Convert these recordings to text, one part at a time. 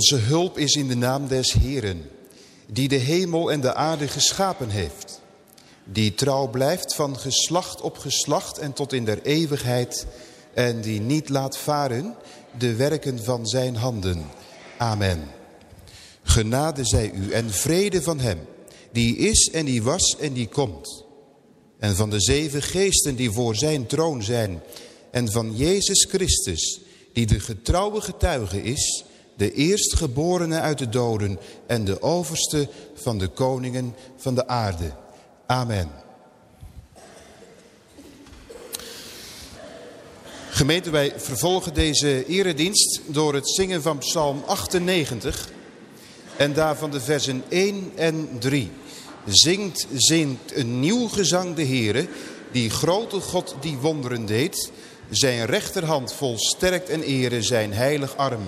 Onze hulp is in de naam des Heeren, die de hemel en de aarde geschapen heeft. Die trouw blijft van geslacht op geslacht en tot in der eeuwigheid. En die niet laat varen de werken van zijn handen. Amen. Genade zij u en vrede van hem, die is en die was en die komt. En van de zeven geesten die voor zijn troon zijn. En van Jezus Christus, die de getrouwe getuige is de eerstgeborene uit de doden en de overste van de koningen van de aarde. Amen. Gemeente, wij vervolgen deze eredienst door het zingen van Psalm 98 en daarvan de versen 1 en 3. Zingt, zingt een nieuw gezang de Heere, die grote God die wonderen deed, zijn rechterhand volsterkt en ere, zijn heilig arm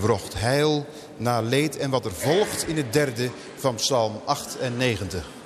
wrocht heil na leed en wat er volgt in het derde van Psalm 98.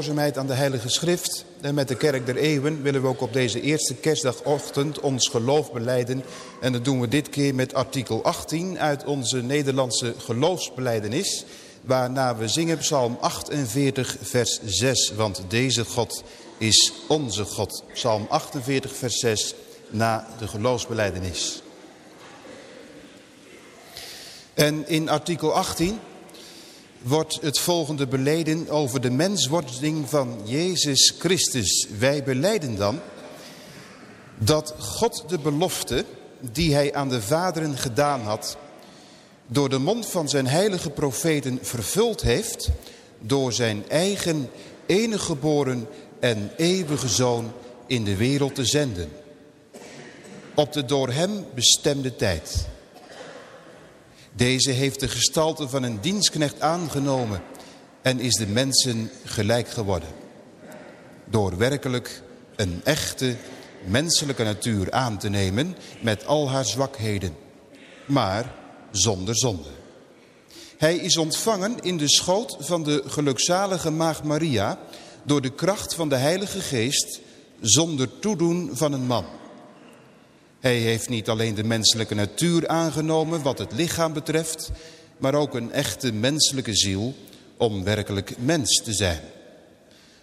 Gehoorzaamheid aan de Heilige Schrift en met de Kerk der Eeuwen willen we ook op deze eerste kerstdagochtend ons geloof beleiden. En dat doen we dit keer met artikel 18 uit onze Nederlandse geloofsbeleidenis. Waarna we zingen psalm 48 vers 6. Want deze God is onze God. Psalm 48 vers 6 na de geloofsbeleidenis. En in artikel 18 wordt het volgende beleden over de menswording van Jezus Christus. Wij beleiden dan dat God de belofte die hij aan de vaderen gedaan had... door de mond van zijn heilige profeten vervuld heeft... door zijn eigen enige geboren en eeuwige Zoon in de wereld te zenden. Op de door hem bestemde tijd... Deze heeft de gestalte van een dienstknecht aangenomen en is de mensen gelijk geworden. Door werkelijk een echte menselijke natuur aan te nemen met al haar zwakheden, maar zonder zonde. Hij is ontvangen in de schoot van de gelukzalige maagd Maria door de kracht van de Heilige Geest zonder toedoen van een man. Hij heeft niet alleen de menselijke natuur aangenomen wat het lichaam betreft, maar ook een echte menselijke ziel om werkelijk mens te zijn.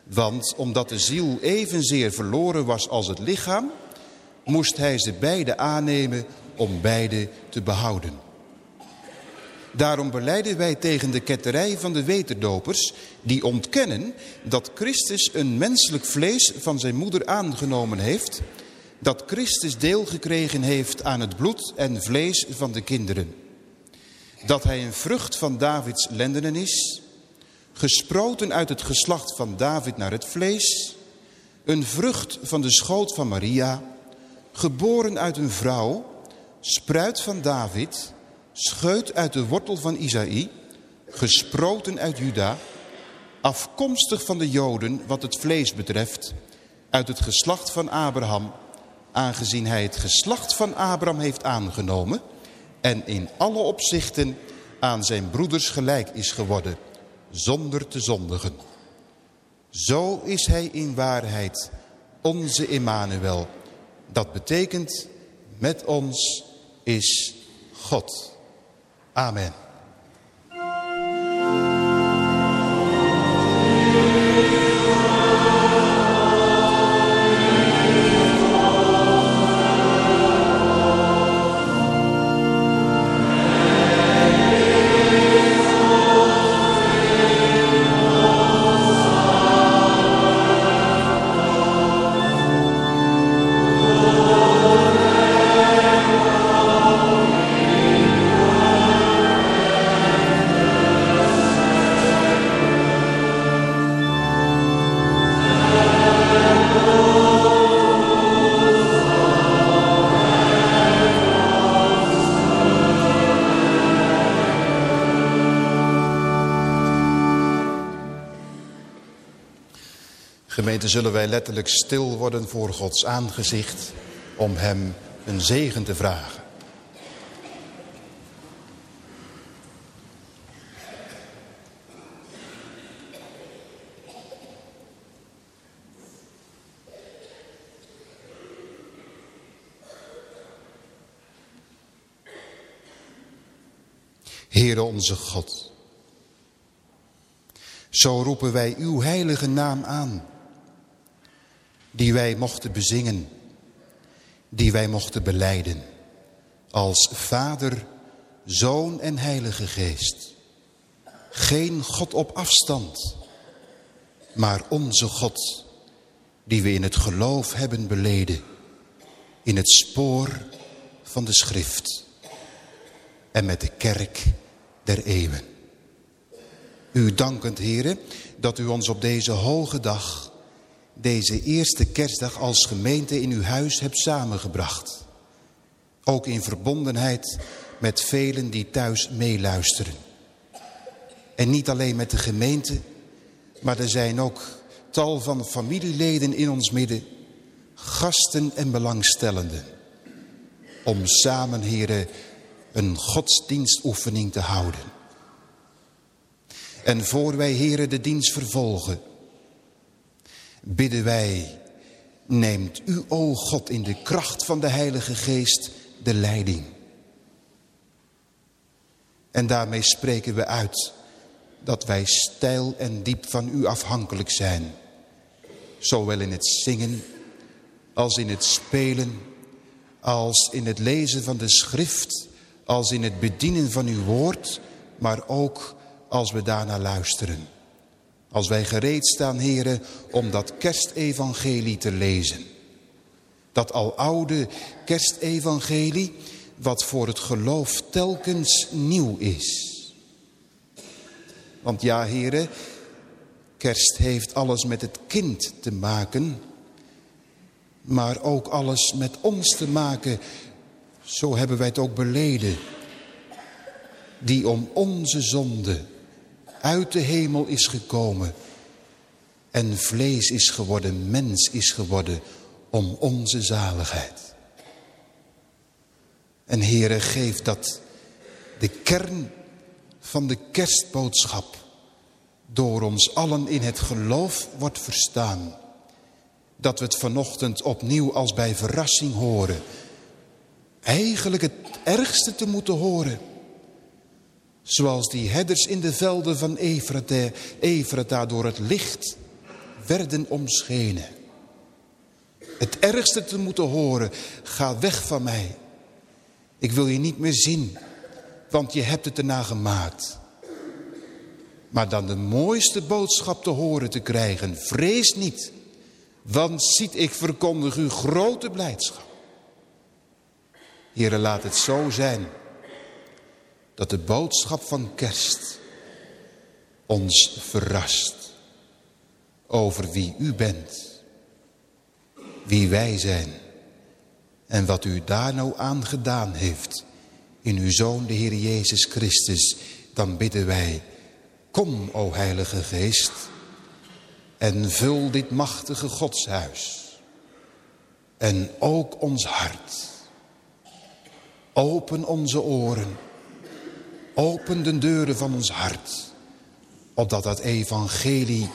Want omdat de ziel evenzeer verloren was als het lichaam, moest hij ze beide aannemen om beide te behouden. Daarom beleiden wij tegen de ketterij van de weterdopers die ontkennen dat Christus een menselijk vlees van zijn moeder aangenomen heeft dat Christus deel gekregen heeft aan het bloed en vlees van de kinderen. Dat hij een vrucht van Davids lendenen is, gesproten uit het geslacht van David naar het vlees, een vrucht van de schoot van Maria, geboren uit een vrouw, spruit van David, scheut uit de wortel van Isaïe, gesproten uit Juda, afkomstig van de Joden wat het vlees betreft, uit het geslacht van Abraham, aangezien hij het geslacht van Abraham heeft aangenomen en in alle opzichten aan zijn broeders gelijk is geworden, zonder te zondigen. Zo is hij in waarheid onze Emmanuel. Dat betekent, met ons is God. Amen. Gemeente, zullen wij letterlijk stil worden voor Gods aangezicht om hem een zegen te vragen. Heere onze God, zo roepen wij uw heilige naam aan die wij mochten bezingen, die wij mochten beleiden. Als Vader, Zoon en Heilige Geest. Geen God op afstand, maar onze God, die we in het geloof hebben beleden. In het spoor van de schrift en met de kerk der eeuwen. U dankend, heren, dat u ons op deze hoge dag deze eerste kerstdag als gemeente in uw huis hebt samengebracht. Ook in verbondenheid met velen die thuis meeluisteren. En niet alleen met de gemeente, maar er zijn ook tal van familieleden in ons midden, gasten en belangstellenden. Om samen, heren, een godsdienstoefening te houden. En voor wij, heren, de dienst vervolgen, bidden wij, neemt u, o God, in de kracht van de Heilige Geest de leiding. En daarmee spreken we uit dat wij stijl en diep van u afhankelijk zijn. Zowel in het zingen als in het spelen, als in het lezen van de schrift, als in het bedienen van uw woord, maar ook als we daarna luisteren. Als wij gereed staan, heren, om dat kerstevangelie te lezen. Dat al oude kerstevangelie, wat voor het geloof telkens nieuw is. Want ja, heren, kerst heeft alles met het kind te maken, maar ook alles met ons te maken. Zo hebben wij het ook beleden. Die om onze zonde uit de hemel is gekomen en vlees is geworden, mens is geworden om onze zaligheid. En Heere, geef dat de kern van de kerstboodschap door ons allen in het geloof wordt verstaan. Dat we het vanochtend opnieuw als bij verrassing horen. Eigenlijk het ergste te moeten horen. Zoals die herders in de velden van Efrata, Efrata door het licht werden omschenen. Het ergste te moeten horen, ga weg van mij. Ik wil je niet meer zien, want je hebt het erna gemaakt. Maar dan de mooiste boodschap te horen te krijgen, vrees niet. Want ziet, ik verkondig u grote blijdschap. Heren, laat het zo zijn dat de boodschap van kerst ons verrast over wie u bent, wie wij zijn en wat u daar nou aan gedaan heeft in uw Zoon de Heer Jezus Christus, dan bidden wij, kom o Heilige Geest en vul dit machtige godshuis en ook ons hart. Open onze oren, open de deuren van ons hart, opdat dat evangelie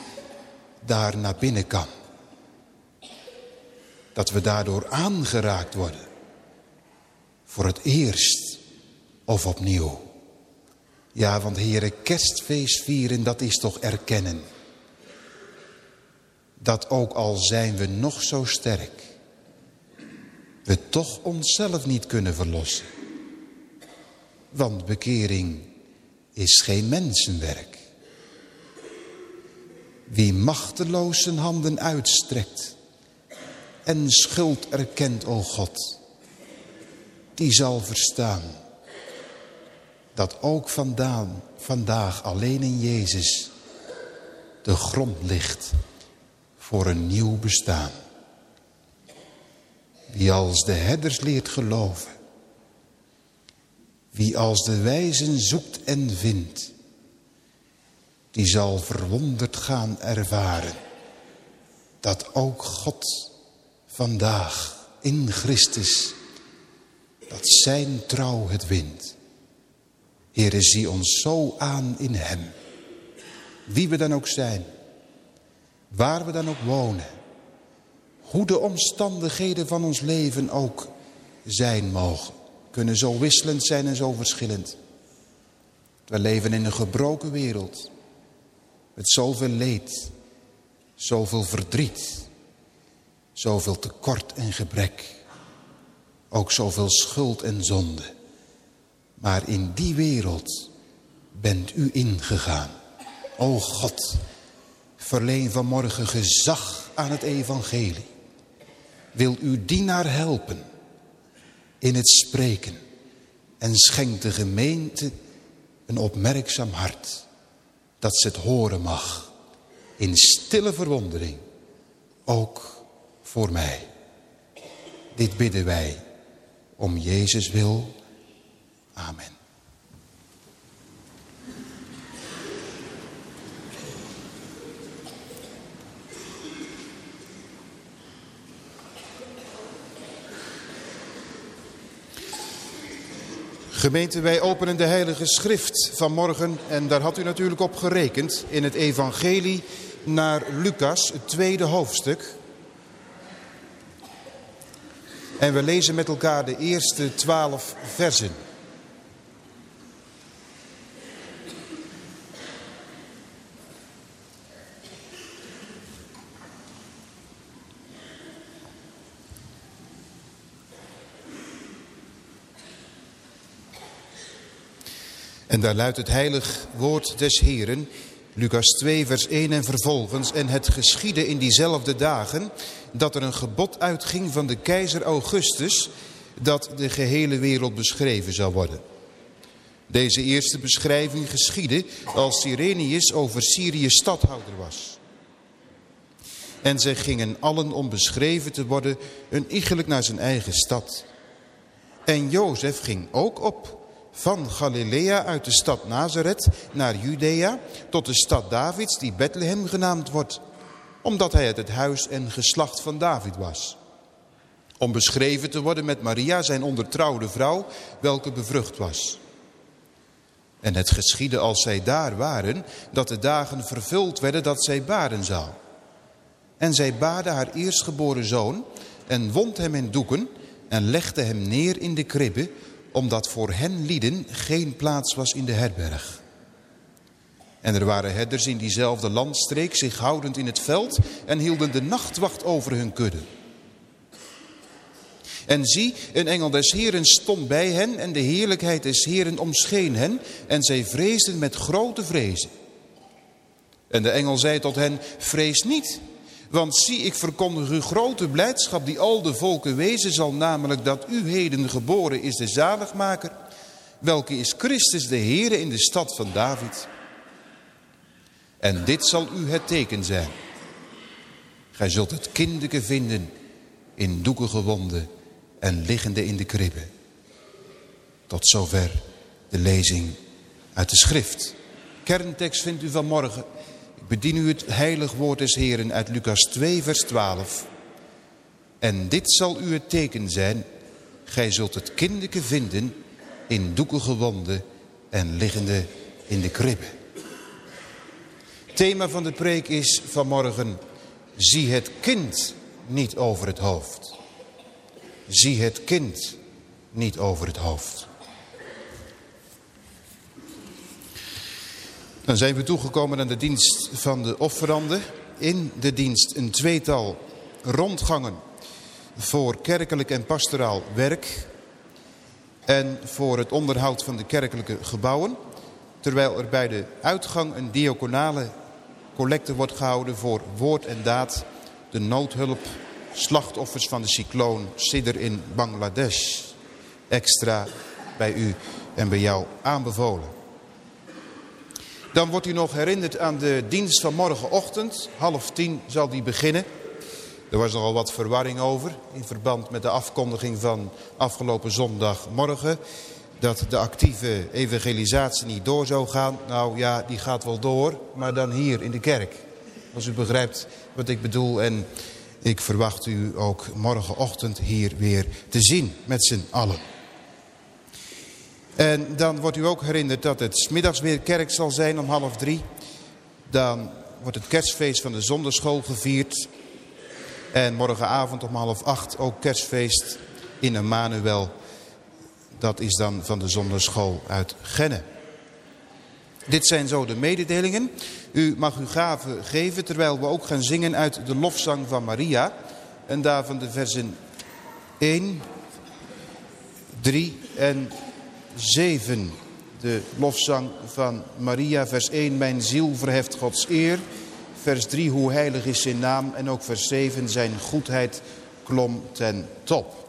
daar naar binnen kan. Dat we daardoor aangeraakt worden. Voor het eerst of opnieuw. Ja, want heren, kerstfeest vieren, dat is toch erkennen. Dat ook al zijn we nog zo sterk, we toch onszelf niet kunnen verlossen. Want bekering is geen mensenwerk. Wie machteloos zijn handen uitstrekt en schuld erkent, o God, die zal verstaan dat ook vandaag alleen in Jezus de grond ligt voor een nieuw bestaan. Wie als de herders leert geloven, wie als de wijzen zoekt en vindt, die zal verwonderd gaan ervaren dat ook God vandaag in Christus, dat zijn trouw het wint. Heere, zie ons zo aan in hem. Wie we dan ook zijn, waar we dan ook wonen, hoe de omstandigheden van ons leven ook zijn mogen, kunnen zo wisselend zijn en zo verschillend. We leven in een gebroken wereld. Met zoveel leed, zoveel verdriet, zoveel tekort en gebrek. Ook zoveel schuld en zonde. Maar in die wereld bent u ingegaan. O God, verleen vanmorgen gezag aan het evangelie. Wil u dienaar helpen in het spreken. En schenk de gemeente een opmerkzaam hart dat ze het horen mag. In stille verwondering. Ook voor mij. Dit bidden wij om Jezus wil. Amen. Gemeente, wij openen de Heilige Schrift vanmorgen en daar had u natuurlijk op gerekend in het evangelie naar Lucas, het tweede hoofdstuk. En we lezen met elkaar de eerste twaalf versen. En daar luidt het heilig woord des Heren, Lucas 2 vers 1 en vervolgens. En het geschiedde in diezelfde dagen dat er een gebod uitging van de keizer Augustus dat de gehele wereld beschreven zou worden. Deze eerste beschrijving geschiedde als Sirenius over Syrië stadhouder was. En zij gingen allen om beschreven te worden, een iegelijk naar zijn eigen stad. En Jozef ging ook op van Galilea uit de stad Nazareth naar Judea tot de stad Davids die Bethlehem genaamd wordt, omdat hij uit het huis en geslacht van David was. Om beschreven te worden met Maria, zijn ondertrouwde vrouw, welke bevrucht was. En het geschiedde als zij daar waren, dat de dagen vervuld werden dat zij baren zou. En zij baarde haar eerstgeboren zoon en wond hem in doeken en legde hem neer in de kribbe, omdat voor hen lieden geen plaats was in de herberg. En er waren herders in diezelfde landstreek zich houdend in het veld en hielden de nachtwacht over hun kudde. En zie, een engel des Heren stond bij hen en de heerlijkheid des Heren omscheen hen en zij vreesden met grote vrezen. En de engel zei tot hen, vrees niet, want zie, ik verkondig u grote blijdschap die al de volken wezen zal, namelijk dat u heden geboren is de zaligmaker, welke is Christus de Heere in de stad van David. En dit zal u het teken zijn. Gij zult het kindeke vinden in doeken gewonden en liggende in de kribbe. Tot zover de lezing uit de schrift. Kerntekst vindt u vanmorgen bedien u het heilig woord des Heren uit Lucas 2 vers 12. En dit zal u het teken zijn, gij zult het kindeke vinden in doeken gewonden en liggende in de kribbe. Thema van de preek is vanmorgen, zie het kind niet over het hoofd. Zie het kind niet over het hoofd. Dan zijn we toegekomen aan de dienst van de offeranden. In de dienst een tweetal rondgangen voor kerkelijk en pastoraal werk. En voor het onderhoud van de kerkelijke gebouwen. Terwijl er bij de uitgang een diaconale collecte wordt gehouden voor woord en daad. De noodhulp, slachtoffers van de cycloon Sidder in Bangladesh. Extra bij u en bij jou aanbevolen. Dan wordt u nog herinnerd aan de dienst van morgenochtend. Half tien zal die beginnen. Er was nogal wat verwarring over in verband met de afkondiging van afgelopen zondagmorgen. Dat de actieve evangelisatie niet door zou gaan. Nou ja, die gaat wel door, maar dan hier in de kerk. Als u begrijpt wat ik bedoel. En ik verwacht u ook morgenochtend hier weer te zien met z'n allen. En dan wordt u ook herinnerd dat het smiddags weer kerk zal zijn om half drie. Dan wordt het kerstfeest van de zonderschool gevierd. En morgenavond om half acht ook kerstfeest in Emmanuel. Dat is dan van de zonderschool uit Genne. Dit zijn zo de mededelingen. U mag uw gaven geven terwijl we ook gaan zingen uit de lofzang van Maria. En daarvan de versen 1, 3 en 7. De lofzang van Maria, vers 1. Mijn ziel verheft Gods eer. Vers 3. Hoe heilig is zijn naam. En ook vers 7. Zijn goedheid klom ten top.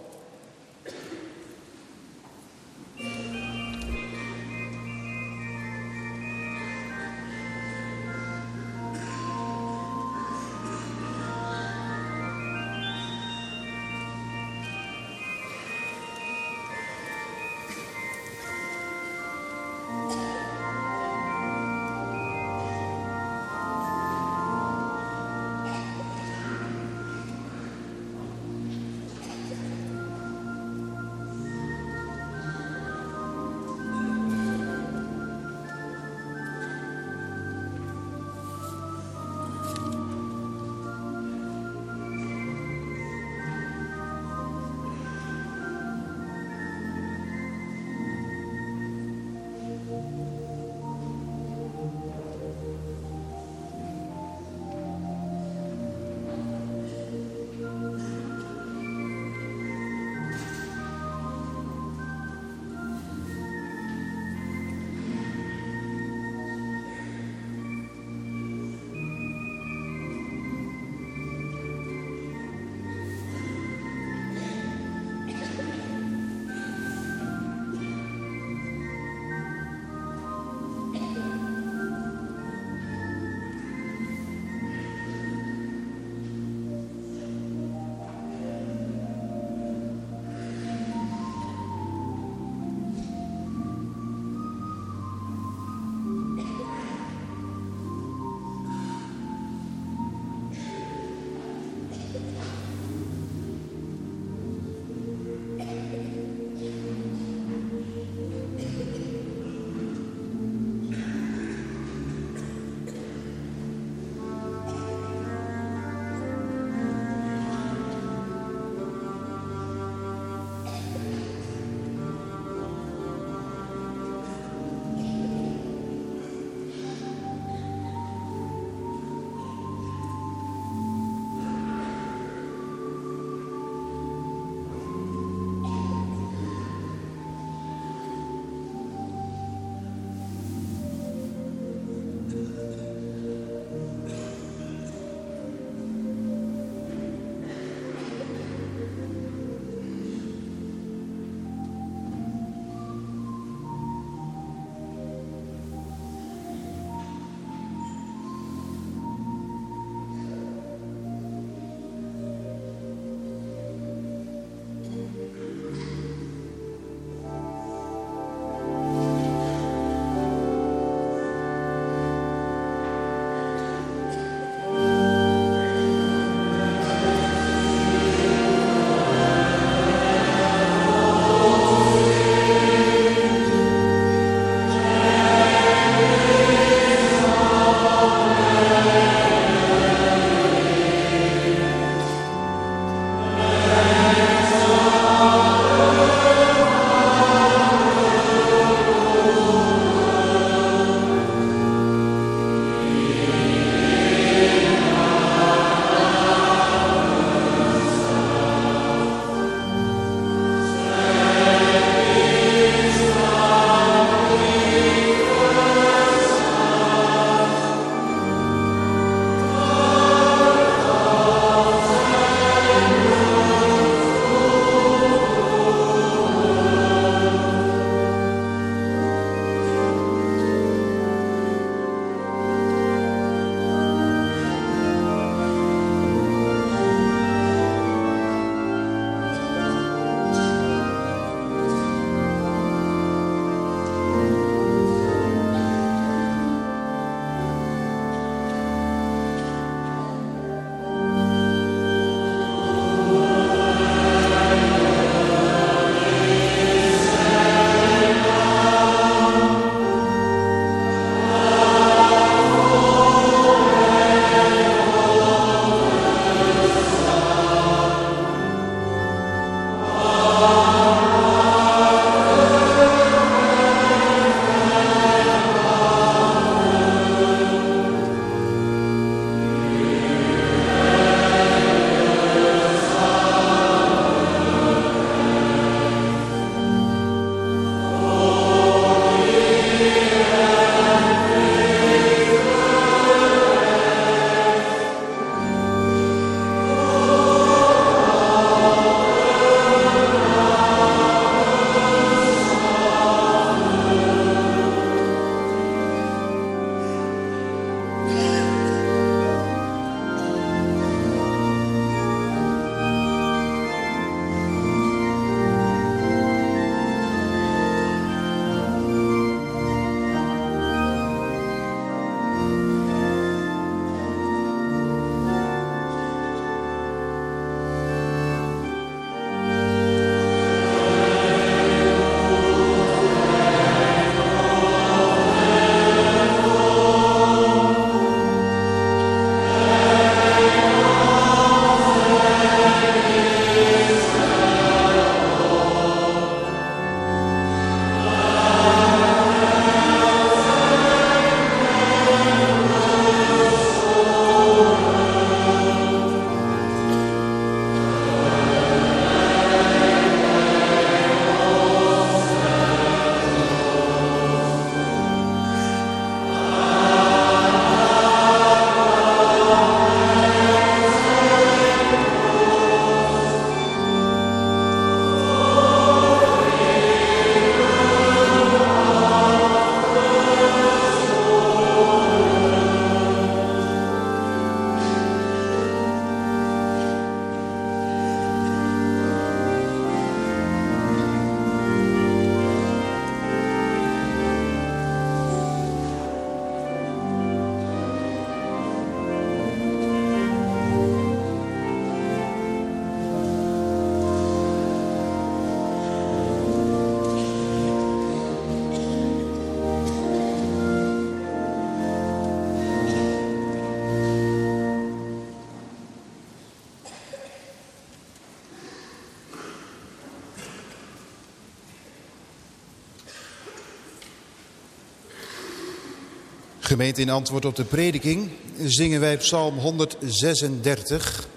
Gemeente in antwoord op de prediking zingen wij psalm 136,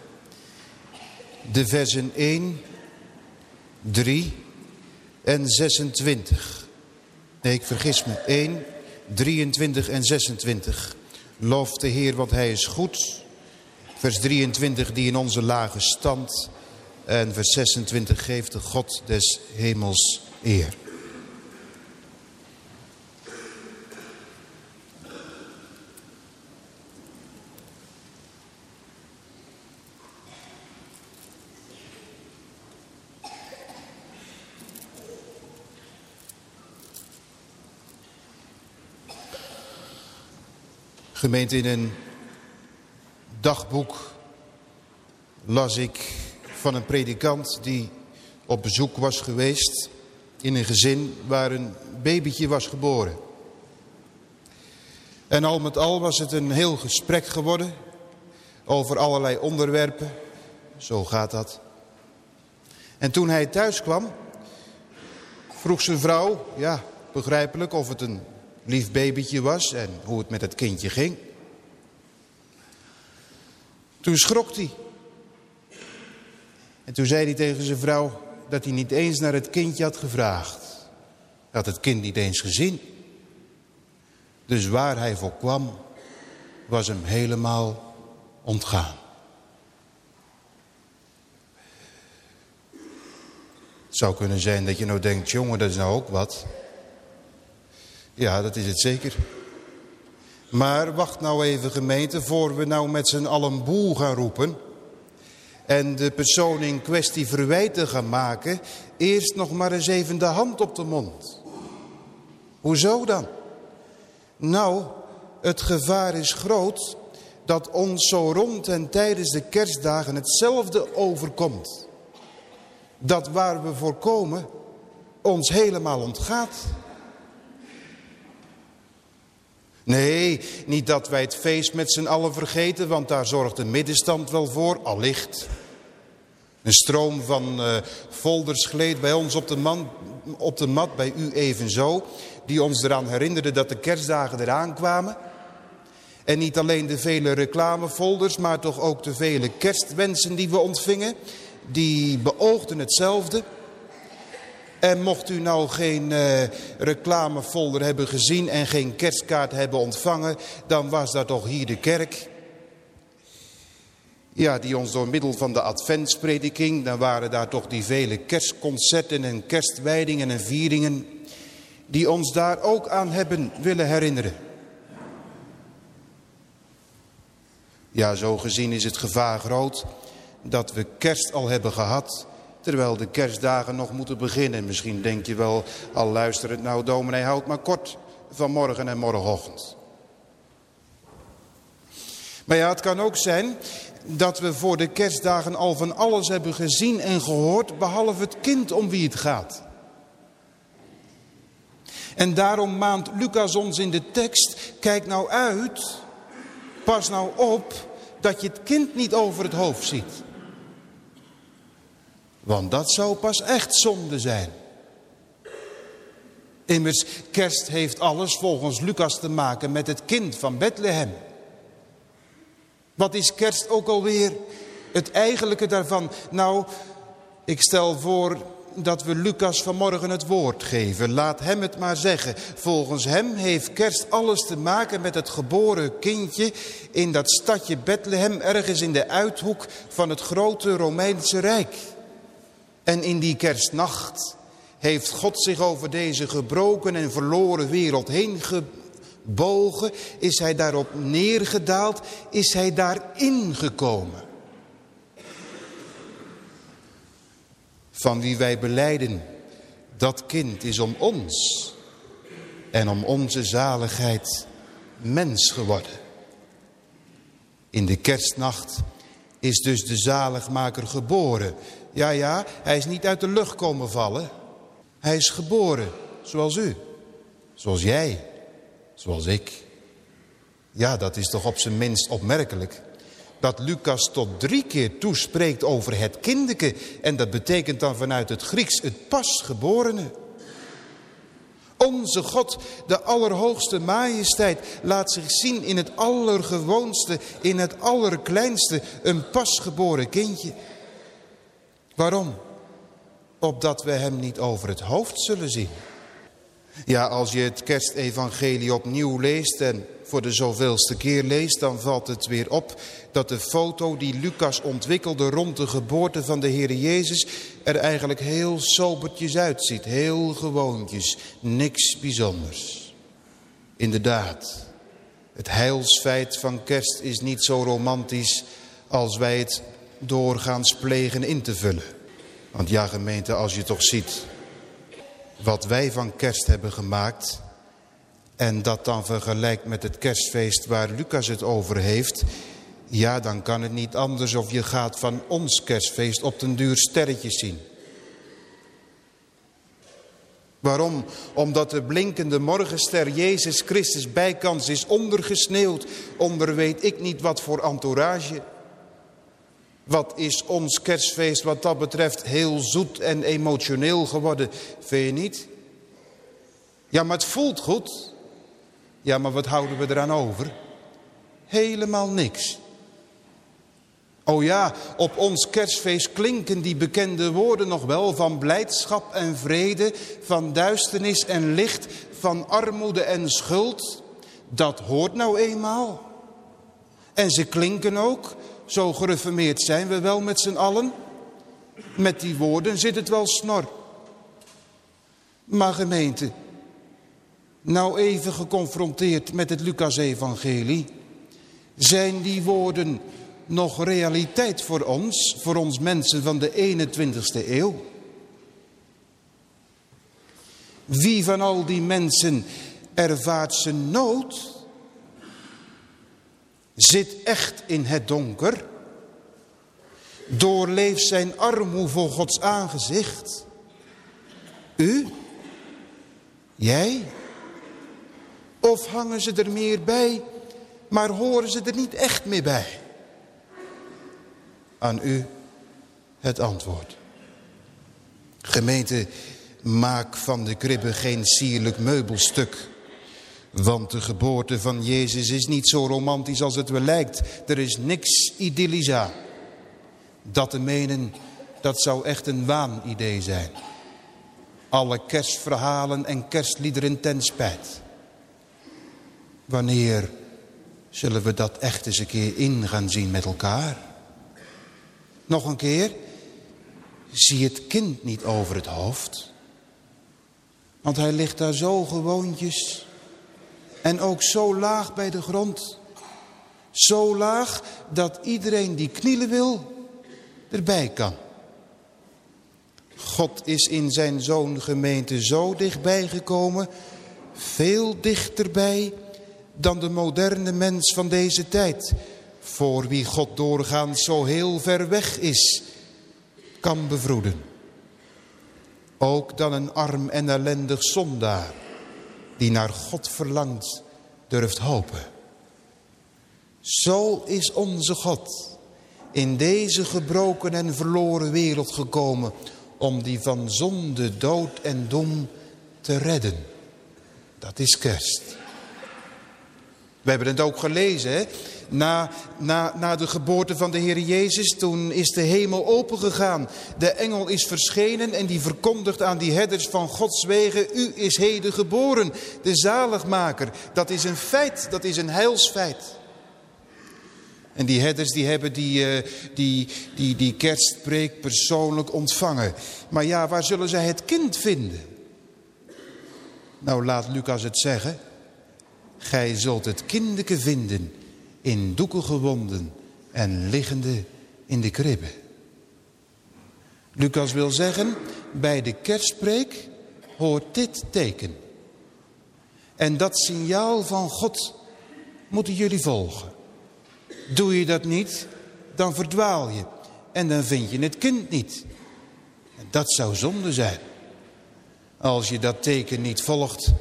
de versen 1, 3 en 26. Nee, ik vergis me. 1, 23 en 26. Loof de Heer, want Hij is goed. Vers 23, die in onze lage stand. En vers 26, geeft de God des hemels eer. Gemeente in een dagboek las ik van een predikant die op bezoek was geweest in een gezin waar een babytje was geboren. En al met al was het een heel gesprek geworden over allerlei onderwerpen. Zo gaat dat. En toen hij thuis kwam, vroeg zijn vrouw, ja, begrijpelijk, of het een lief babytje was en hoe het met het kindje ging. Toen schrok hij. En toen zei hij tegen zijn vrouw dat hij niet eens naar het kindje had gevraagd. Hij had het kind niet eens gezien. Dus waar hij voor kwam, was hem helemaal ontgaan. Het zou kunnen zijn dat je nou denkt, jongen, dat is nou ook wat. Ja, dat is het zeker. Maar wacht nou even gemeente, voor we nou met z'n allen boel gaan roepen... en de persoon in kwestie verwijten gaan maken... eerst nog maar eens even de hand op de mond. Hoezo dan? Nou, het gevaar is groot dat ons zo rond en tijdens de kerstdagen hetzelfde overkomt. Dat waar we voor komen ons helemaal ontgaat... Nee, niet dat wij het feest met z'n allen vergeten, want daar zorgt de middenstand wel voor, allicht. Een stroom van uh, folders gleed bij ons op de, man, op de mat, bij u evenzo, die ons eraan herinnerde dat de kerstdagen eraan kwamen. En niet alleen de vele reclamefolders, maar toch ook de vele kerstwensen die we ontvingen, die beoogden hetzelfde... En mocht u nou geen uh, reclamefolder hebben gezien en geen kerstkaart hebben ontvangen, dan was dat toch hier de kerk. Ja, die ons door middel van de adventsprediking, dan waren daar toch die vele kerstconcerten en kerstwijdingen en vieringen, die ons daar ook aan hebben willen herinneren. Ja, zo gezien is het gevaar groot dat we kerst al hebben gehad terwijl de kerstdagen nog moeten beginnen. Misschien denk je wel, al luisterend nou dominee, houd maar kort van morgen en morgenochtend. Maar ja, het kan ook zijn dat we voor de kerstdagen al van alles hebben gezien en gehoord, behalve het kind om wie het gaat. En daarom maand Lucas ons in de tekst, kijk nou uit, pas nou op dat je het kind niet over het hoofd ziet. Want dat zou pas echt zonde zijn. Immers, kerst heeft alles volgens Lucas te maken met het kind van Bethlehem. Wat is kerst ook alweer? Het eigenlijke daarvan. Nou, ik stel voor dat we Lucas vanmorgen het woord geven. Laat hem het maar zeggen. Volgens hem heeft kerst alles te maken met het geboren kindje... in dat stadje Bethlehem ergens in de uithoek van het grote Romeinse Rijk. En in die kerstnacht heeft God zich over deze gebroken en verloren wereld heen gebogen. Is hij daarop neergedaald, is hij daarin gekomen. Van wie wij beleiden, dat kind is om ons en om onze zaligheid mens geworden. In de kerstnacht is dus de zaligmaker geboren ja, ja, hij is niet uit de lucht komen vallen. Hij is geboren, zoals u. Zoals jij. Zoals ik. Ja, dat is toch op zijn minst opmerkelijk. Dat Lucas tot drie keer toespreekt over het kindeke. En dat betekent dan vanuit het Grieks het pasgeborene. Onze God, de allerhoogste majesteit, laat zich zien in het allergewoonste, in het allerkleinste, een pasgeboren kindje. Waarom? Opdat we hem niet over het hoofd zullen zien. Ja, als je het kerstevangelie opnieuw leest en voor de zoveelste keer leest, dan valt het weer op dat de foto die Lucas ontwikkelde rond de geboorte van de Heer Jezus er eigenlijk heel sobertjes uitziet. Heel gewoontjes, niks bijzonders. Inderdaad, het heilsfeit van kerst is niet zo romantisch als wij het doorgaans plegen in te vullen. Want ja gemeente, als je toch ziet wat wij van kerst hebben gemaakt... en dat dan vergelijkt met het kerstfeest waar Lucas het over heeft... ja, dan kan het niet anders of je gaat van ons kerstfeest op den duur sterretjes zien. Waarom? Omdat de blinkende morgenster Jezus Christus bijkans is ondergesneeuwd... onder weet ik niet wat voor entourage... Wat is ons kerstfeest wat dat betreft heel zoet en emotioneel geworden, vind je niet? Ja, maar het voelt goed. Ja, maar wat houden we eraan over? Helemaal niks. Oh ja, op ons kerstfeest klinken die bekende woorden nog wel van blijdschap en vrede, van duisternis en licht, van armoede en schuld. Dat hoort nou eenmaal. En ze klinken ook, zo gereformeerd zijn we wel met z'n allen. Met die woorden zit het wel snor. Maar gemeente, nou even geconfronteerd met het Lucas-evangelie... zijn die woorden nog realiteit voor ons, voor ons mensen van de 21ste eeuw? Wie van al die mensen ervaart zijn nood zit echt in het donker, doorleeft zijn armoe voor Gods aangezicht. U? Jij? Of hangen ze er meer bij, maar horen ze er niet echt meer bij? Aan u het antwoord. Gemeente, maak van de kribbe geen sierlijk meubelstuk want de geboorte van Jezus is niet zo romantisch als het wel lijkt. Er is niks idyllisch aan. Dat te menen, dat zou echt een waanidee zijn. Alle kerstverhalen en kerstliederen ten spijt. Wanneer zullen we dat echt eens een keer in gaan zien met elkaar? Nog een keer, zie het kind niet over het hoofd. Want hij ligt daar zo gewoontjes en ook zo laag bij de grond. Zo laag dat iedereen die knielen wil, erbij kan. God is in zijn zoon gemeente zo dichtbij gekomen, veel dichterbij dan de moderne mens van deze tijd, voor wie God doorgaans zo heel ver weg is, kan bevroeden. Ook dan een arm en ellendig zondaar die naar God verlangt, durft hopen. Zo is onze God in deze gebroken en verloren wereld gekomen om die van zonde, dood en doem te redden. Dat is kerst. We hebben het ook gelezen, hè? Na, na, na de geboorte van de Heer Jezus, toen is de hemel opengegaan. De engel is verschenen en die verkondigt aan die herders van Gods wegen, u is heden geboren, de zaligmaker. Dat is een feit, dat is een heilsfeit. En die herders die hebben die, uh, die, die, die kerstpreek persoonlijk ontvangen. Maar ja, waar zullen zij het kind vinden? Nou, laat Lucas het zeggen. Gij zult het kindeke vinden in doeken gewonden en liggende in de kribbe. Lucas wil zeggen, bij de kerstpreek hoort dit teken. En dat signaal van God moeten jullie volgen. Doe je dat niet, dan verdwaal je. En dan vind je het kind niet. En dat zou zonde zijn. Als je dat teken niet volgt,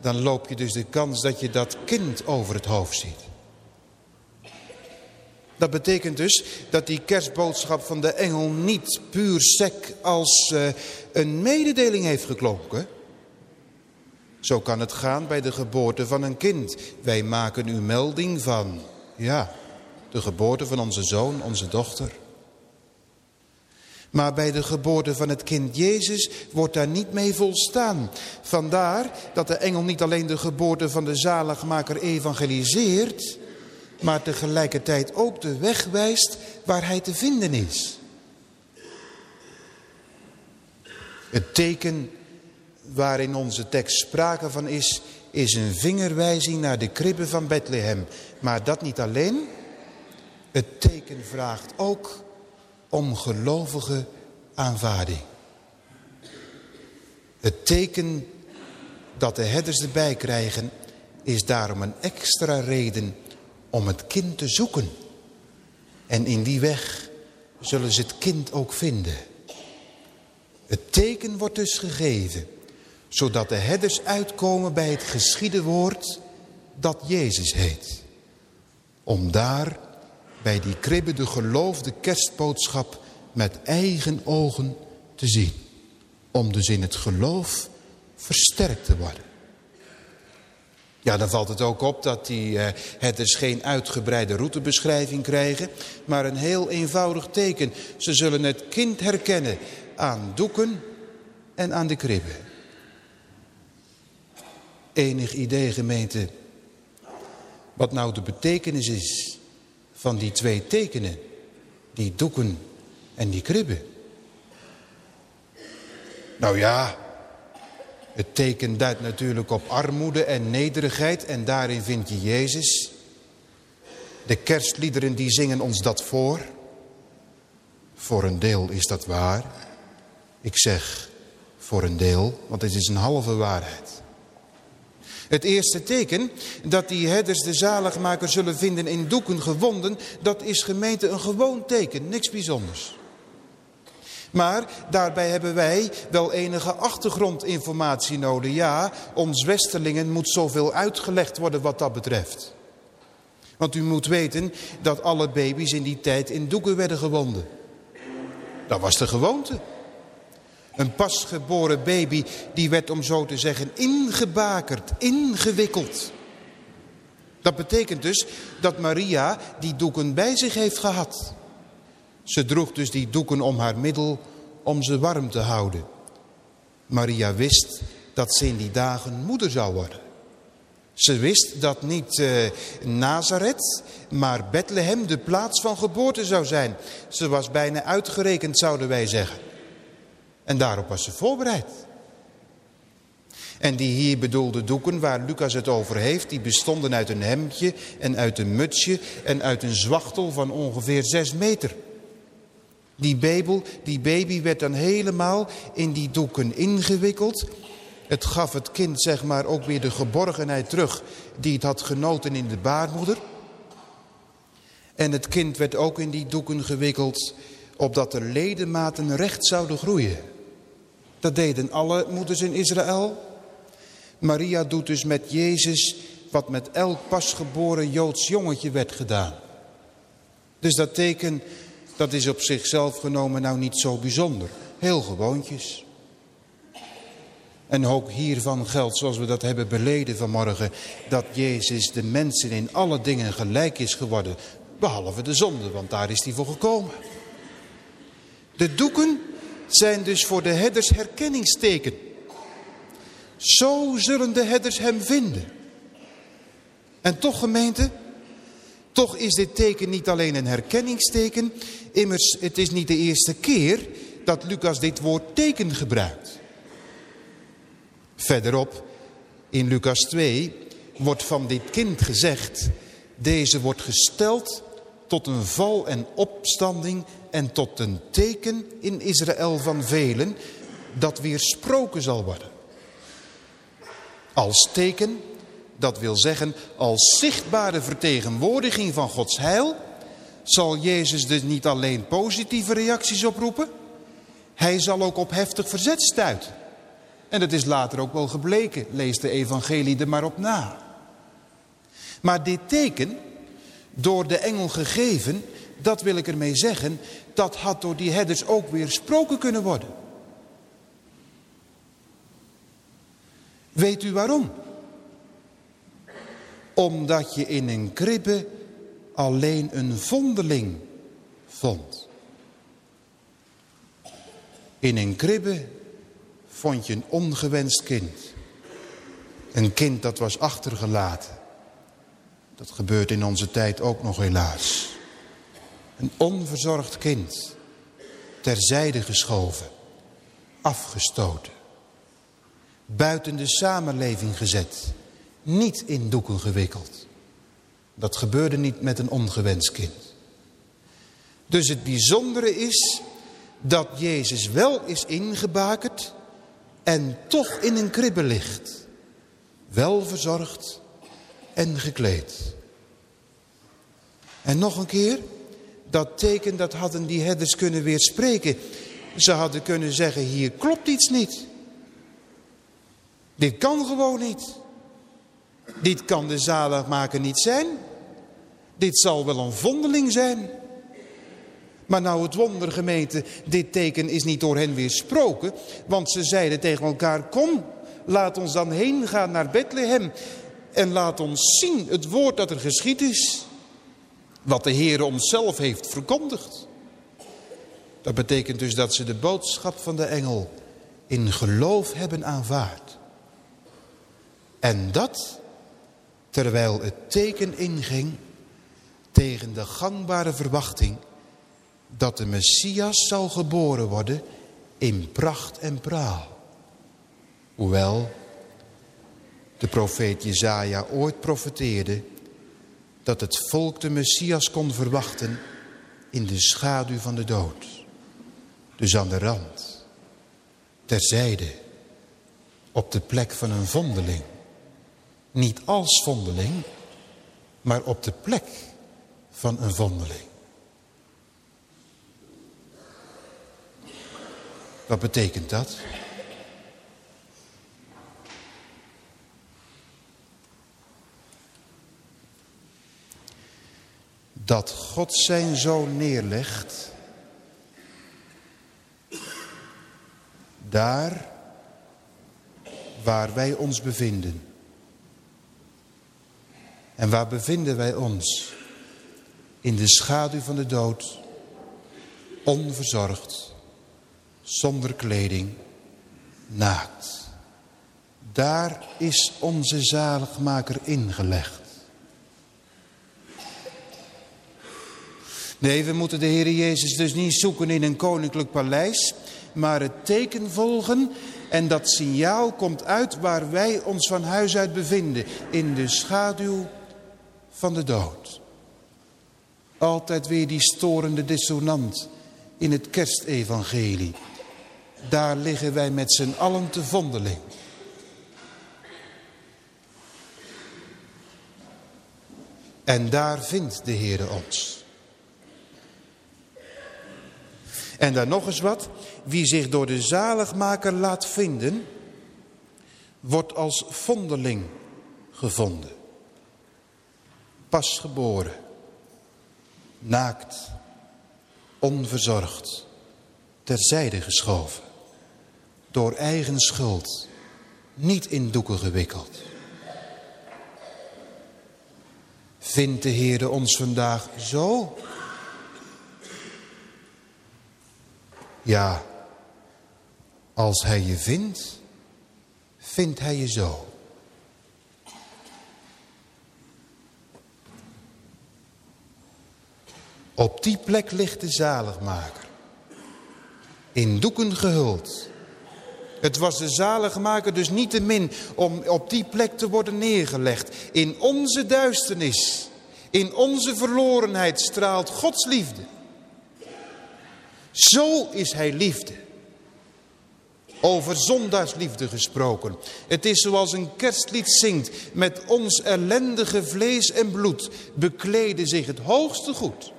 dan loop je dus de kans dat je dat kind over het hoofd ziet. Dat betekent dus dat die kerstboodschap van de engel niet puur sec als uh, een mededeling heeft geklonken. Zo kan het gaan bij de geboorte van een kind. Wij maken u melding van, ja, de geboorte van onze zoon, onze dochter. Maar bij de geboorte van het kind Jezus wordt daar niet mee volstaan. Vandaar dat de engel niet alleen de geboorte van de zaligmaker evangeliseert... maar tegelijkertijd ook de weg wijst waar hij te vinden is. Het teken waarin onze tekst sprake van is, is een vingerwijzing naar de kribben van Bethlehem. Maar dat niet alleen. Het teken vraagt ook om gelovige aanvaarding. Het teken dat de herders erbij krijgen is daarom een extra reden om het kind te zoeken. En in die weg zullen ze het kind ook vinden. Het teken wordt dus gegeven, zodat de herders uitkomen bij het geschieden woord dat Jezus heet. Om daar bij die kribbe de geloofde kerstboodschap met eigen ogen te zien. Om dus in het geloof versterkt te worden. Ja, dan valt het ook op dat die uh, herders geen uitgebreide routebeschrijving krijgen, maar een heel eenvoudig teken. Ze zullen het kind herkennen aan doeken en aan de kribben. Enig idee gemeente, wat nou de betekenis is van die twee tekenen, die doeken en die kribben. Nou ja, het teken duidt natuurlijk op armoede en nederigheid en daarin vind je Jezus. De kerstliederen die zingen ons dat voor. Voor een deel is dat waar. Ik zeg voor een deel, want het is een halve waarheid. Het eerste teken dat die herders de zaligmaker zullen vinden in doeken gewonden, dat is gemeente een gewoon teken, niks bijzonders. Maar daarbij hebben wij wel enige achtergrondinformatie nodig. Ja, ons westerlingen moet zoveel uitgelegd worden wat dat betreft. Want u moet weten dat alle baby's in die tijd in doeken werden gewonden. Dat was de gewoonte. Een pasgeboren baby die werd om zo te zeggen ingebakerd, ingewikkeld. Dat betekent dus dat Maria die doeken bij zich heeft gehad. Ze droeg dus die doeken om haar middel om ze warm te houden. Maria wist dat ze in die dagen moeder zou worden. Ze wist dat niet uh, Nazareth, maar Bethlehem de plaats van geboorte zou zijn. Ze was bijna uitgerekend, zouden wij zeggen. En daarop was ze voorbereid. En die hier bedoelde doeken waar Lucas het over heeft, die bestonden uit een hemdje en uit een mutsje en uit een zwachtel van ongeveer zes meter. Die, babel, die baby werd dan helemaal in die doeken ingewikkeld. Het gaf het kind zeg maar ook weer de geborgenheid terug die het had genoten in de baarmoeder. En het kind werd ook in die doeken gewikkeld opdat de ledematen recht zouden groeien. Dat deden alle moeders in Israël. Maria doet dus met Jezus wat met elk pasgeboren Joods jongetje werd gedaan. Dus dat teken, dat is op zichzelf genomen nou niet zo bijzonder. Heel gewoontjes. En ook hiervan geldt, zoals we dat hebben beleden vanmorgen, dat Jezus de mensen in alle dingen gelijk is geworden. Behalve de zonde, want daar is hij voor gekomen. De doeken zijn dus voor de herders herkenningsteken. Zo zullen de herders hem vinden. En toch gemeente, toch is dit teken niet alleen een herkenningsteken. Immers, het is niet de eerste keer dat Lucas dit woord teken gebruikt. Verderop, in Lucas 2, wordt van dit kind gezegd... deze wordt gesteld tot een val en opstanding en tot een teken in Israël van velen dat weersproken zal worden. Als teken, dat wil zeggen als zichtbare vertegenwoordiging van Gods heil, zal Jezus dus niet alleen positieve reacties oproepen, hij zal ook op heftig verzet stuiten. En dat is later ook wel gebleken, lees de evangelie er maar op na. Maar dit teken, door de engel gegeven, dat wil ik ermee zeggen, dat had door die herders ook weer gesproken kunnen worden. Weet u waarom? Omdat je in een kribbe alleen een vondeling vond. In een kribbe vond je een ongewenst kind. Een kind dat was achtergelaten. Dat gebeurt in onze tijd ook nog helaas. Een onverzorgd kind. Terzijde geschoven. Afgestoten. Buiten de samenleving gezet. Niet in doeken gewikkeld. Dat gebeurde niet met een ongewenst kind. Dus het bijzondere is dat Jezus wel is ingebakerd en toch in een kribbe ligt. Wel verzorgd en gekleed. En nog een keer, dat teken dat hadden die herders kunnen weerspreken. Ze hadden kunnen zeggen, hier klopt iets niet. Dit kan gewoon niet. Dit kan de zaligmaker niet zijn. Dit zal wel een vondeling zijn. Maar nou het wonder gemeente, dit teken is niet door hen weersproken. Want ze zeiden tegen elkaar, kom, laat ons dan heen gaan naar Bethlehem. En laat ons zien het woord dat er geschied is. Wat de Heer onszelf heeft verkondigd. Dat betekent dus dat ze de boodschap van de engel in geloof hebben aanvaard. En dat terwijl het teken inging tegen de gangbare verwachting dat de Messias zou geboren worden in pracht en praal. Hoewel de profeet Jezaja ooit profeteerde dat het volk de Messias kon verwachten in de schaduw van de dood. Dus aan de rand, terzijde, op de plek van een vondeling. Niet als vondeling, maar op de plek van een vondeling. Wat betekent dat? Dat God zijn zoon neerlegt. Daar waar wij ons bevinden. En waar bevinden wij ons? In de schaduw van de dood. Onverzorgd zonder kleding, naakt. Daar is onze zaligmaker ingelegd. Nee, we moeten de Heer Jezus dus niet zoeken in een koninklijk paleis, maar het teken volgen en dat signaal komt uit waar wij ons van huis uit bevinden, in de schaduw van de dood. Altijd weer die storende dissonant in het kerstevangelie. Daar liggen wij met z'n allen te vondeling. En daar vindt de Heere ons. En dan nog eens wat. Wie zich door de zaligmaker laat vinden, wordt als vondeling gevonden. Pas geboren, naakt, onverzorgd, terzijde geschoven door eigen schuld, niet in doeken gewikkeld. Vindt de Heer ons vandaag zo? Ja, als hij je vindt, vindt hij je zo. Op die plek ligt de zaligmaker. In doeken gehuld. Het was de zaligmaker dus niet te min om op die plek te worden neergelegd. In onze duisternis, in onze verlorenheid straalt Gods liefde. Zo is hij liefde. Over zondaarsliefde gesproken. Het is zoals een kerstlied zingt. Met ons ellendige vlees en bloed bekleden zich het hoogste goed.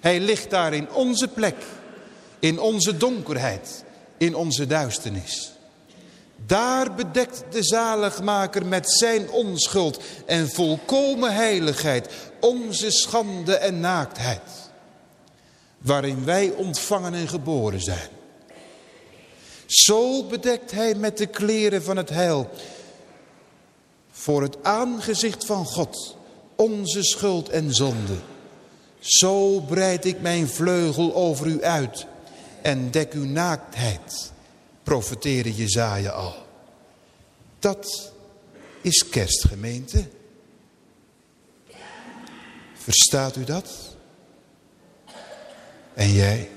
Hij ligt daar in onze plek. In onze donkerheid in onze duisternis. Daar bedekt de zaligmaker met zijn onschuld en volkomen heiligheid onze schande en naaktheid. Waarin wij ontvangen en geboren zijn. Zo bedekt hij met de kleren van het heil. Voor het aangezicht van God, onze schuld en zonde. Zo breid ik mijn vleugel over u uit en dek uw naaktheid, profeteerde Jezaja al. Dat is kerstgemeente. Verstaat u dat? En jij?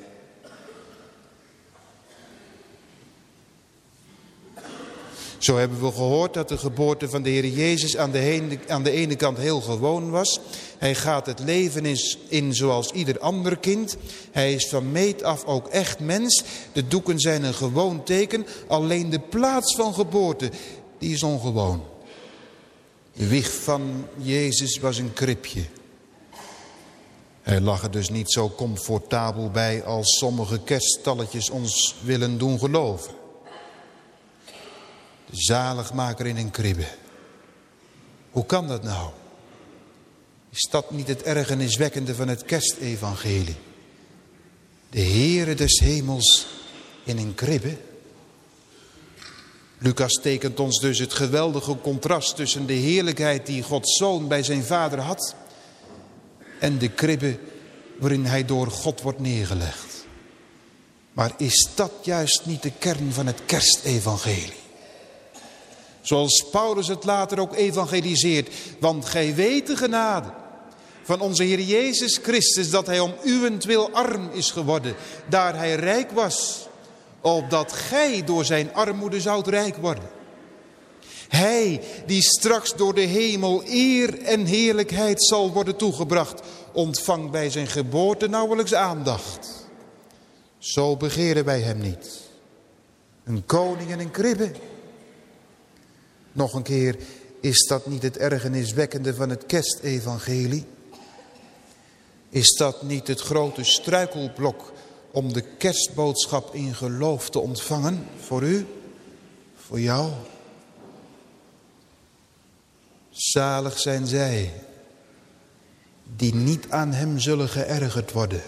Zo hebben we gehoord dat de geboorte van de Heer Jezus aan de, aan de ene kant heel gewoon was. Hij gaat het leven in, zoals ieder ander kind. Hij is van meet af ook echt mens. De doeken zijn een gewoon teken. Alleen de plaats van geboorte, die is ongewoon. De wieg van Jezus was een kribje. Hij lag er dus niet zo comfortabel bij als sommige kerststalletjes ons willen doen geloven. De zaligmaker in een kribbe. Hoe kan dat nou? Is dat niet het ergerniswekkende van het kerstevangelie? De Heere des hemels in een kribbe? Lucas tekent ons dus het geweldige contrast tussen de heerlijkheid die Gods Zoon bij zijn vader had en de kribbe waarin hij door God wordt neergelegd. Maar is dat juist niet de kern van het kerstevangelie? Zoals Paulus het later ook evangeliseert. Want gij weet de genade van onze Heer Jezus Christus... dat hij om uwentwil arm is geworden, daar hij rijk was... opdat gij door zijn armoede zoudt rijk worden. Hij die straks door de hemel eer en heerlijkheid zal worden toegebracht... ontvangt bij zijn geboorte nauwelijks aandacht. Zo begeren wij hem niet. Een koning en een kribbe. Nog een keer, is dat niet het ergerniswekkende van het kerstevangelie? Is dat niet het grote struikelblok om de kerstboodschap in geloof te ontvangen? Voor u? Voor jou? Zalig zijn zij die niet aan hem zullen geërgerd worden.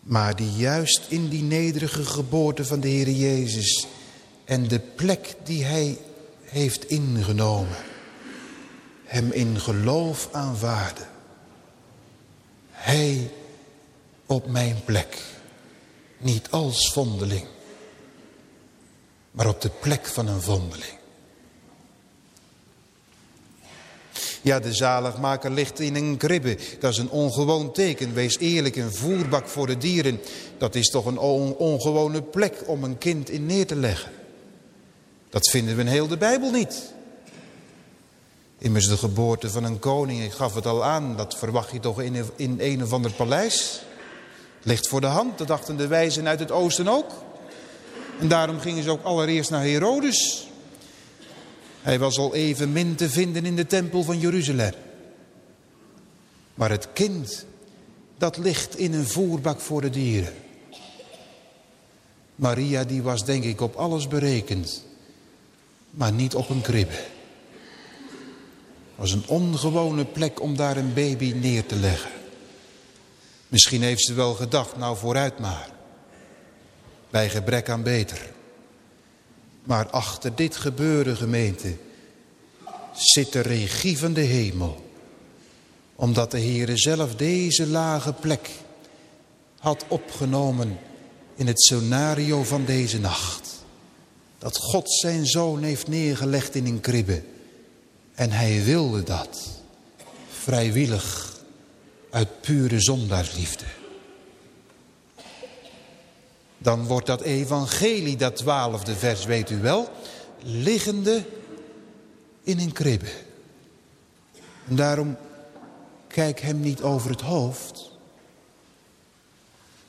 Maar die juist in die nederige geboorte van de Heer Jezus en de plek die hij heeft ingenomen, hem in geloof aanvaarden. Hij op mijn plek, niet als vondeling, maar op de plek van een vondeling. Ja, de zaligmaker ligt in een kribbe. Dat is een ongewoon teken. Wees eerlijk, een voerbak voor de dieren. Dat is toch een ongewone plek om een kind in neer te leggen. Dat vinden we in heel de Bijbel niet. Immers de geboorte van een koning, ik gaf het al aan, dat verwacht je toch in, in een of ander paleis. Ligt voor de hand, dat dachten de wijzen uit het oosten ook. En daarom gingen ze ook allereerst naar Herodes. Hij was al even min te vinden in de tempel van Jeruzalem. Maar het kind, dat ligt in een voerbak voor de dieren. Maria die was denk ik op alles berekend maar niet op een kribbe. Was een ongewone plek om daar een baby neer te leggen. Misschien heeft ze wel gedacht, nou vooruit maar. Bij gebrek aan beter. Maar achter dit gebeuren, gemeente, zit de regie van de hemel. Omdat de Heere zelf deze lage plek had opgenomen in het scenario van deze nacht dat God zijn zoon heeft neergelegd in een kribbe. En hij wilde dat. Vrijwillig. Uit pure zondaarsliefde. Dan wordt dat evangelie, dat twaalfde vers, weet u wel, liggende in een kribbe. En daarom kijk hem niet over het hoofd.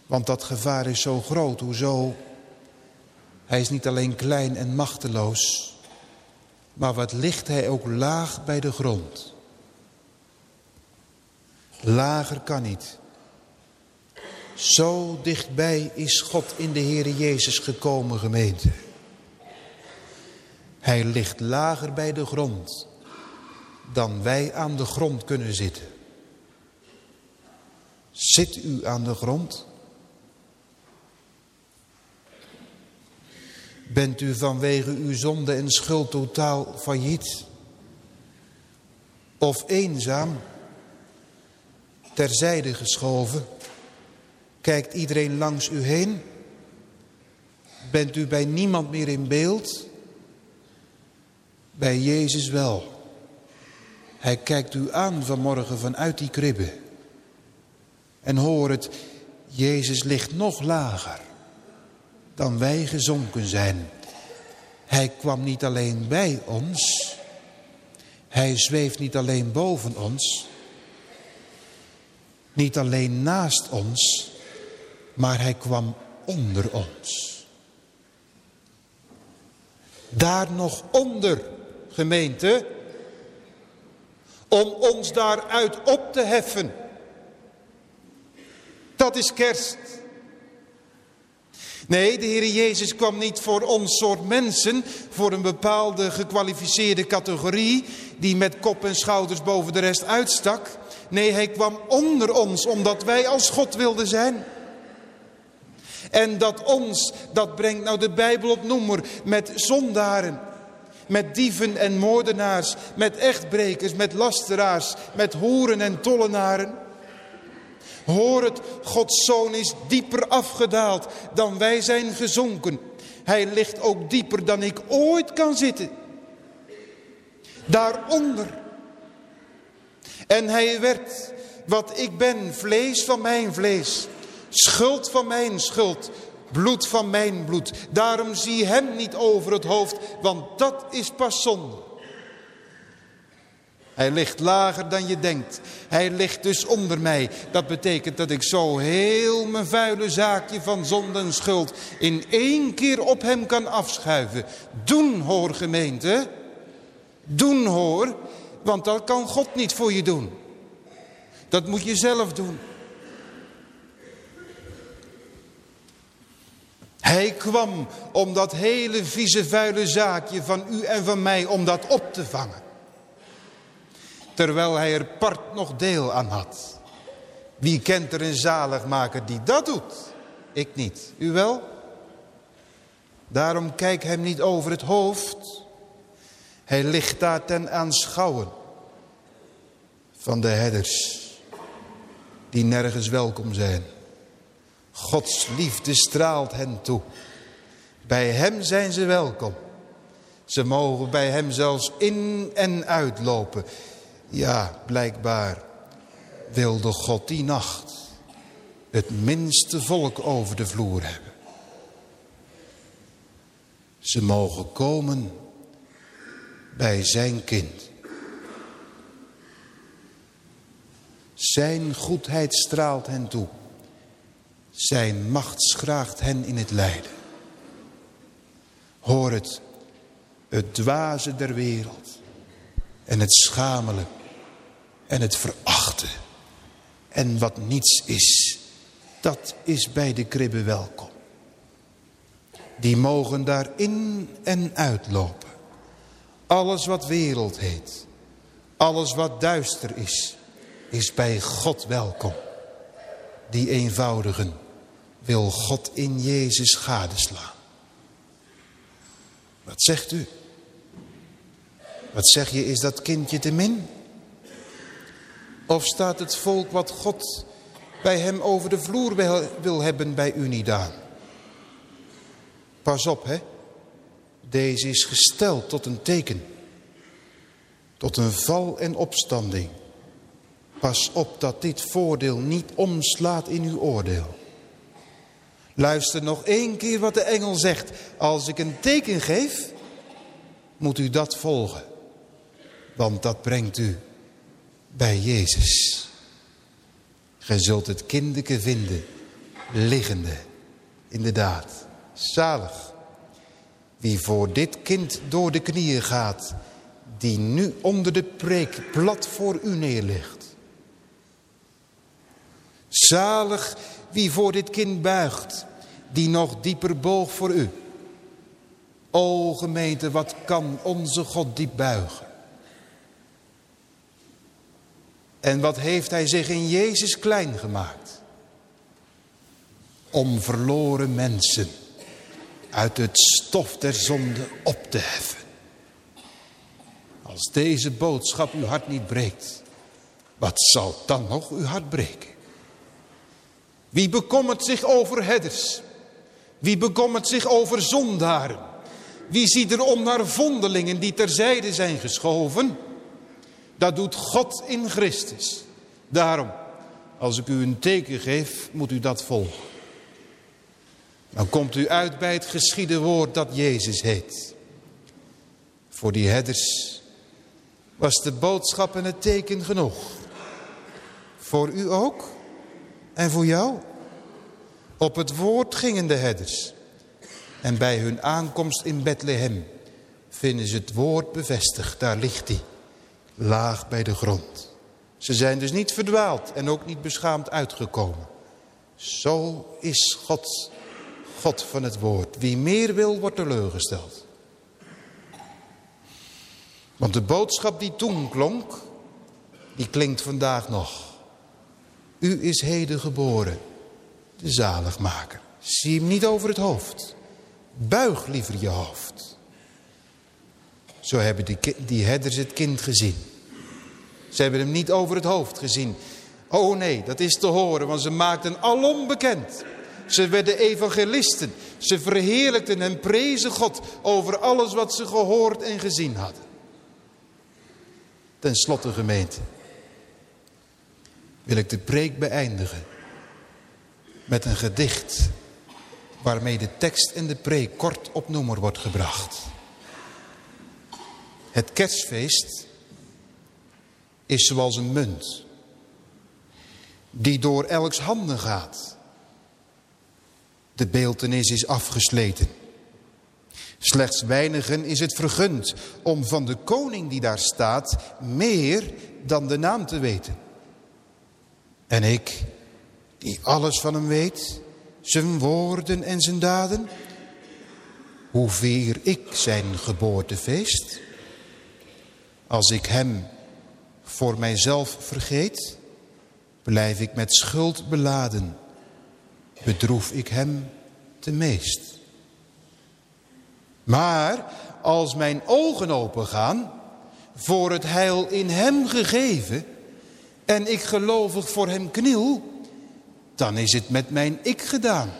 Want dat gevaar is zo groot. Hoezo hij is niet alleen klein en machteloos, maar wat ligt hij ook laag bij de grond. Lager kan niet. Zo dichtbij is God in de Heere Jezus gekomen gemeente. Hij ligt lager bij de grond dan wij aan de grond kunnen zitten. Zit u aan de grond? Bent u vanwege uw zonde en schuld totaal failliet? Of eenzaam, terzijde geschoven? Kijkt iedereen langs u heen? Bent u bij niemand meer in beeld? Bij Jezus wel. Hij kijkt u aan vanmorgen vanuit die kribbe. En hoor het, Jezus ligt nog lager dan wij gezonken zijn. Hij kwam niet alleen bij ons, hij zweeft niet alleen boven ons, niet alleen naast ons, maar hij kwam onder ons. Daar nog onder, gemeente, om ons daaruit op te heffen. Dat is kerst. Nee, de Heer Jezus kwam niet voor ons soort mensen, voor een bepaalde gekwalificeerde categorie, die met kop en schouders boven de rest uitstak. Nee, hij kwam onder ons, omdat wij als God wilden zijn. En dat ons, dat brengt nou de Bijbel op noemer, met zondaren, met dieven en moordenaars, met echtbrekers, met lasteraars, met hoeren en tollenaren. Hoor het, Gods zoon is dieper afgedaald dan wij zijn gezonken. Hij ligt ook dieper dan ik ooit kan zitten. Daaronder. En hij werd wat ik ben, vlees van mijn vlees. Schuld van mijn schuld, bloed van mijn bloed. Daarom zie hem niet over het hoofd, want dat is pas zonde. Hij ligt lager dan je denkt. Hij ligt dus onder mij. Dat betekent dat ik zo heel mijn vuile zaakje van zonde en schuld in één keer op hem kan afschuiven. Doen hoor gemeente. Doen hoor. Want dat kan God niet voor je doen. Dat moet je zelf doen. Hij kwam om dat hele vieze vuile zaakje van u en van mij, om dat op te vangen terwijl hij er part nog deel aan had. Wie kent er een zaligmaker die dat doet? Ik niet. U wel? Daarom kijk hem niet over het hoofd. Hij ligt daar ten aanschouwen van de herders die nergens welkom zijn. Gods liefde straalt hen toe. Bij hem zijn ze welkom. Ze mogen bij hem zelfs in en uitlopen. Ja, blijkbaar wilde God die nacht het minste volk over de vloer hebben. Ze mogen komen bij zijn kind. Zijn goedheid straalt hen toe. Zijn macht schraagt hen in het lijden. Hoor het, het dwaze der wereld en het schamele en het verachten. En wat niets is, dat is bij de kribbe welkom. Die mogen daar in en uitlopen. Alles wat wereld heet, alles wat duister is, is bij God welkom. Die eenvoudigen wil God in Jezus gadeslaan. Wat zegt u? Wat zeg je, is dat kindje te min? Of staat het volk wat God bij hem over de vloer wil, hebben bij u niet aan? Pas op, hè. Deze is gesteld tot een teken. Tot een val en opstanding. Pas op dat dit voordeel niet omslaat in uw oordeel. Luister nog één keer wat de engel zegt. Als ik een teken geef, moet u dat volgen. Want dat brengt u bij Jezus. Gij zult het kindeke vinden, liggende, inderdaad, zalig. Wie voor dit kind door de knieën gaat, die nu onder de preek plat voor u neerligt. Zalig wie voor dit kind buigt, die nog dieper boog voor u. O gemeente, wat kan onze God diep buigen? En wat heeft hij zich in Jezus klein gemaakt? Om verloren mensen uit het stof der zonde op te heffen. Als deze boodschap uw hart niet breekt, wat zal dan nog uw hart breken? Wie bekommert zich over herders? Wie bekommert zich over zondaren? Wie ziet er om naar vondelingen die terzijde zijn geschoven? Dat doet God in Christus. Daarom, als ik u een teken geef, moet u dat volgen. Dan komt u uit bij het geschieden woord dat Jezus heet. Voor die herders was de boodschap en het teken genoeg. Voor u ook en voor jou. Op het woord gingen de herders. En bij hun aankomst in Bethlehem vinden ze het woord bevestigd. Daar ligt hij, laag bij de grond. Ze zijn dus niet verdwaald en ook niet beschaamd uitgekomen. Zo is God, God van het woord. Wie meer wil, wordt teleurgesteld. Want de boodschap die toen klonk, die klinkt vandaag nog. U is heden geboren, de zaligmaker. Zie hem niet over het hoofd. Buig liever je hoofd. Zo hebben die, die herders het kind gezien. Ze hebben hem niet over het hoofd gezien. Oh nee, dat is te horen, want ze maakten alom bekend. Ze werden evangelisten. Ze verheerlijkten en prezen God over alles wat ze gehoord en gezien hadden. Ten slotte gemeente wil ik de preek beëindigen met een gedicht waarmee de tekst en de preek kort op noemer wordt gebracht. Het kerstfeest is zoals een munt die door elks handen gaat. De beeltenis is afgesleten. Slechts weinigen is het vergund om van de koning die daar staat meer dan de naam te weten. En ik, die alles van hem weet, zijn woorden en zijn daden, hoe ik zijn geboortefeest? Als ik hem voor mijzelf vergeet, blijf ik met schuld beladen, bedroef ik hem te meest. Maar als mijn ogen opengaan, voor het heil in hem gegeven, en ik gelovig voor hem kniel, dan is het met mijn ik gedaan.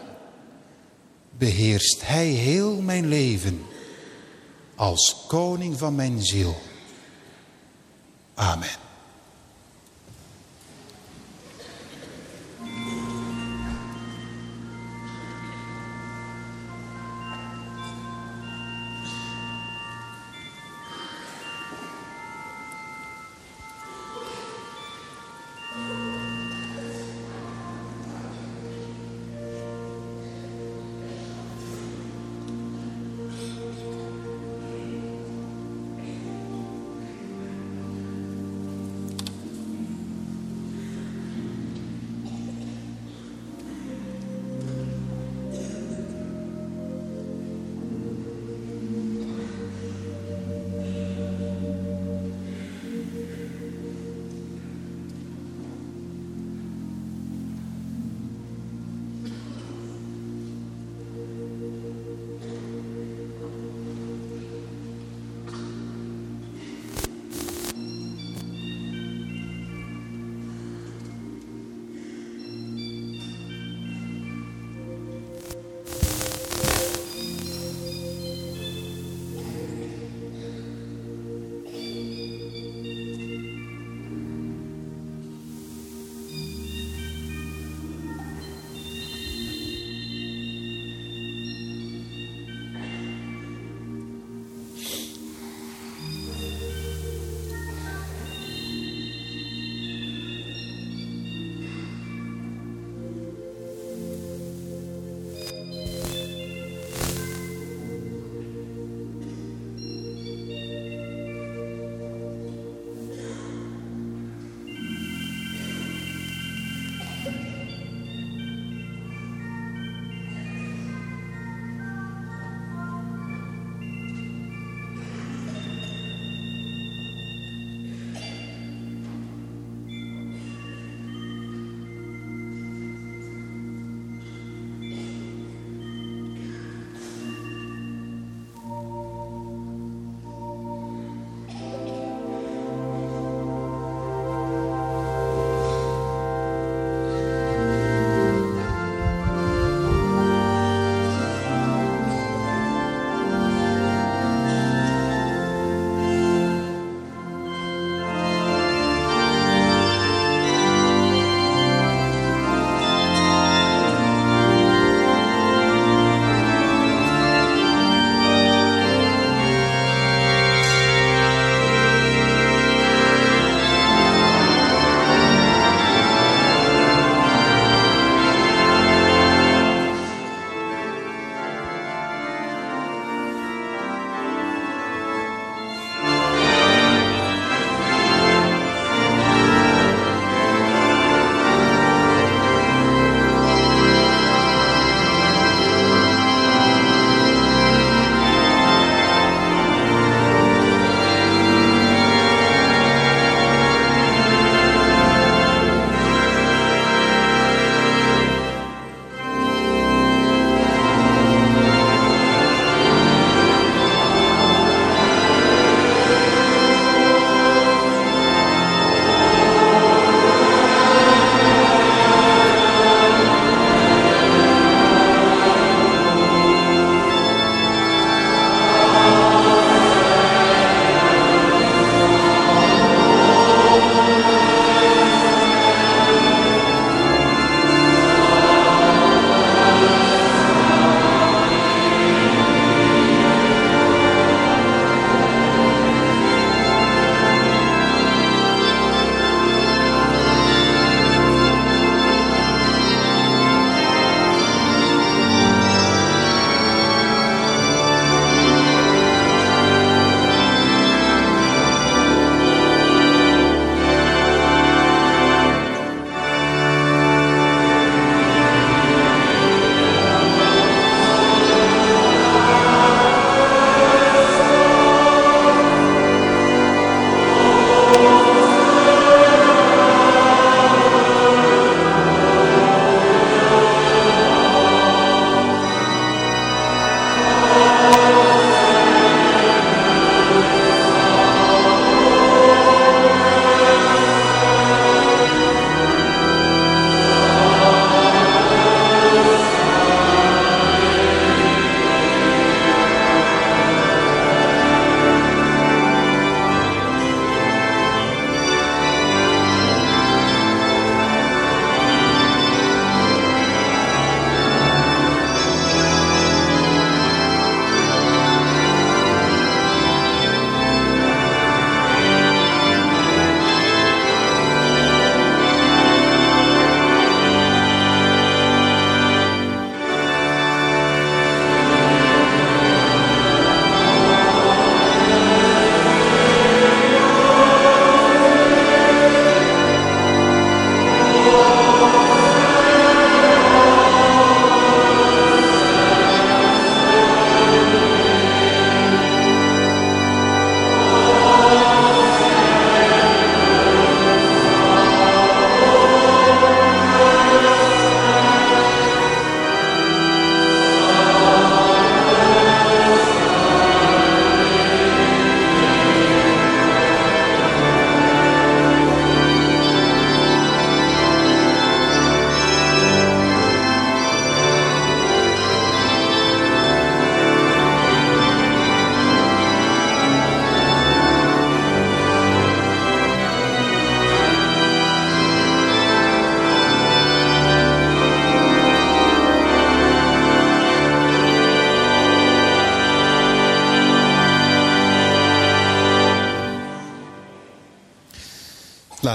Beheerst hij heel mijn leven als koning van mijn ziel. Amen.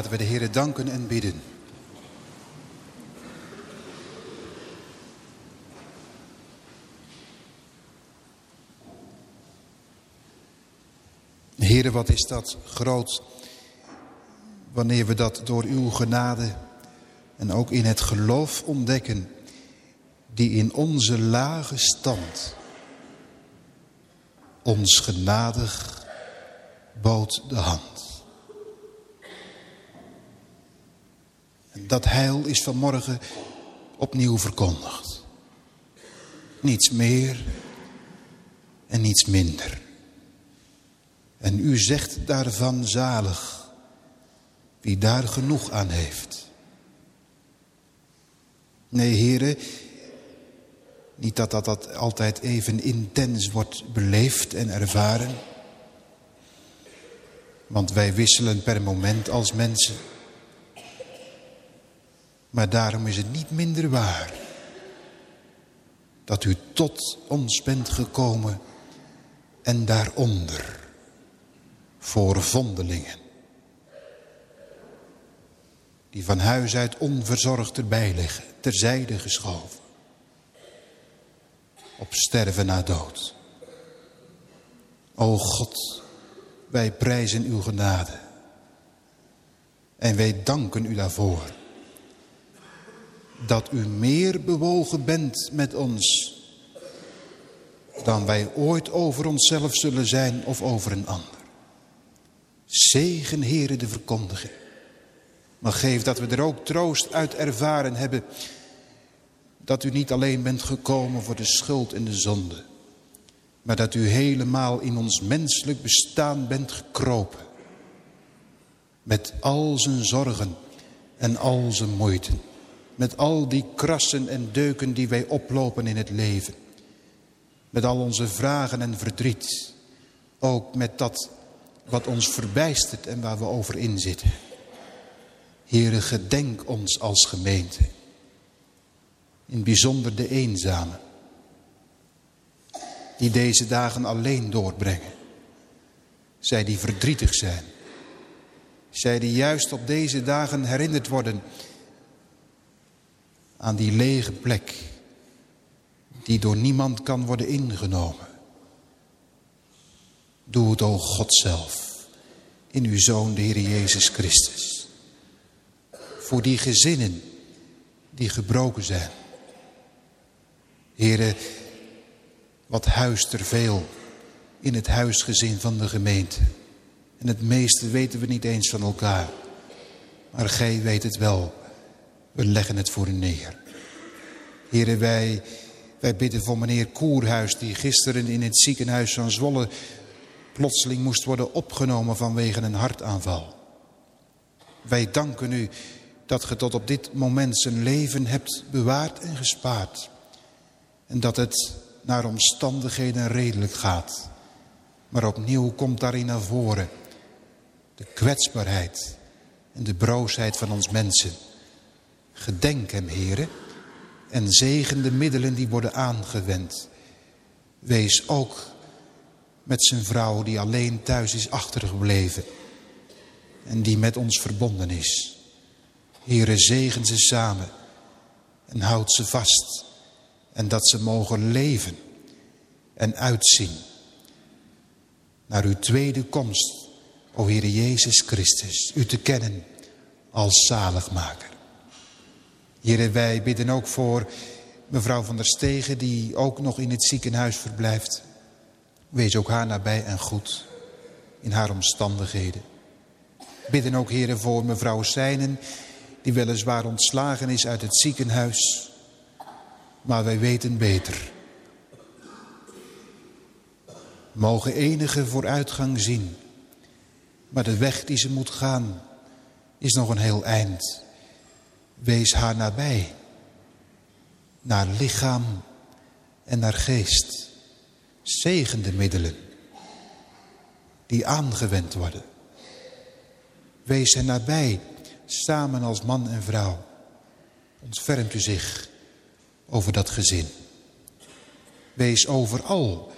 Laten we de Heer danken en bidden. Heere, wat is dat groot wanneer we dat door uw genade en ook in het geloof ontdekken die in onze lage stand ons genadig bood de hand. Dat heil is vanmorgen opnieuw verkondigd. Niets meer en niets minder. En u zegt daarvan zalig, wie daar genoeg aan heeft. Nee, heren, niet dat, dat dat altijd even intens wordt beleefd en ervaren. Want wij wisselen per moment als mensen. Maar daarom is het niet minder waar. Dat u tot ons bent gekomen en daaronder voor vondelingen. Die van huis uit onverzorgd erbij liggen, terzijde geschoven. Op sterven na dood. O God, wij prijzen uw genade. En wij danken u daarvoor. Dat u meer bewogen bent met ons dan wij ooit over onszelf zullen zijn of over een ander. Zegen, heren, de verkondiging. Maar geef dat we er ook troost uit ervaren hebben. Dat u niet alleen bent gekomen voor de schuld en de zonde. Maar dat u helemaal in ons menselijk bestaan bent gekropen. Met al zijn zorgen en al zijn moeite. Met al die krassen en deuken die wij oplopen in het leven. Met al onze vragen en verdriet. Ook met dat wat ons verbijstert en waar we over inzitten. Heere, gedenk ons als gemeente. In bijzonder de eenzamen. Die deze dagen alleen doorbrengen. Zij die verdrietig zijn. Zij die juist op deze dagen herinnerd worden aan die lege plek die door niemand kan worden ingenomen. Doe het, o God zelf, in uw Zoon, de Heer Jezus Christus. Voor die gezinnen die gebroken zijn. Heren, wat huist er veel in het huisgezin van de gemeente. En het meeste weten we niet eens van elkaar. Maar gij weet het wel. We leggen het voor u neer. Heren, wij, wij bidden voor meneer Koerhuis... die gisteren in het ziekenhuis van Zwolle plotseling moest worden opgenomen vanwege een hartaanval. Wij danken u dat ge tot op dit moment zijn leven hebt bewaard en gespaard. En dat het naar omstandigheden redelijk gaat. Maar opnieuw komt daarin naar voren de kwetsbaarheid en de broosheid van ons mensen. Gedenk hem, heren, en zegen de middelen die worden aangewend. Wees ook met zijn vrouw die alleen thuis is achtergebleven. En die met ons verbonden is. Heere, zegen ze samen en houd ze vast. En dat ze mogen leven en uitzien naar uw tweede komst, o Heere Jezus Christus, u te kennen als zaligmaker. Heere, wij bidden ook voor mevrouw van der Stegen, die ook nog in het ziekenhuis verblijft. Wees ook haar nabij en goed in haar omstandigheden. Bidden ook, heren, voor mevrouw Seinen, die weliswaar ontslagen is uit het ziekenhuis. Maar wij weten beter. Mogen enige vooruitgang zien. Maar de weg die ze moet gaan is nog een heel eind. Wees haar nabij. Naar lichaam en naar geest zegende middelen die aangewend worden. Wees hen nabij, samen als man en vrouw. Ontfermt u zich over dat gezin. Wees overal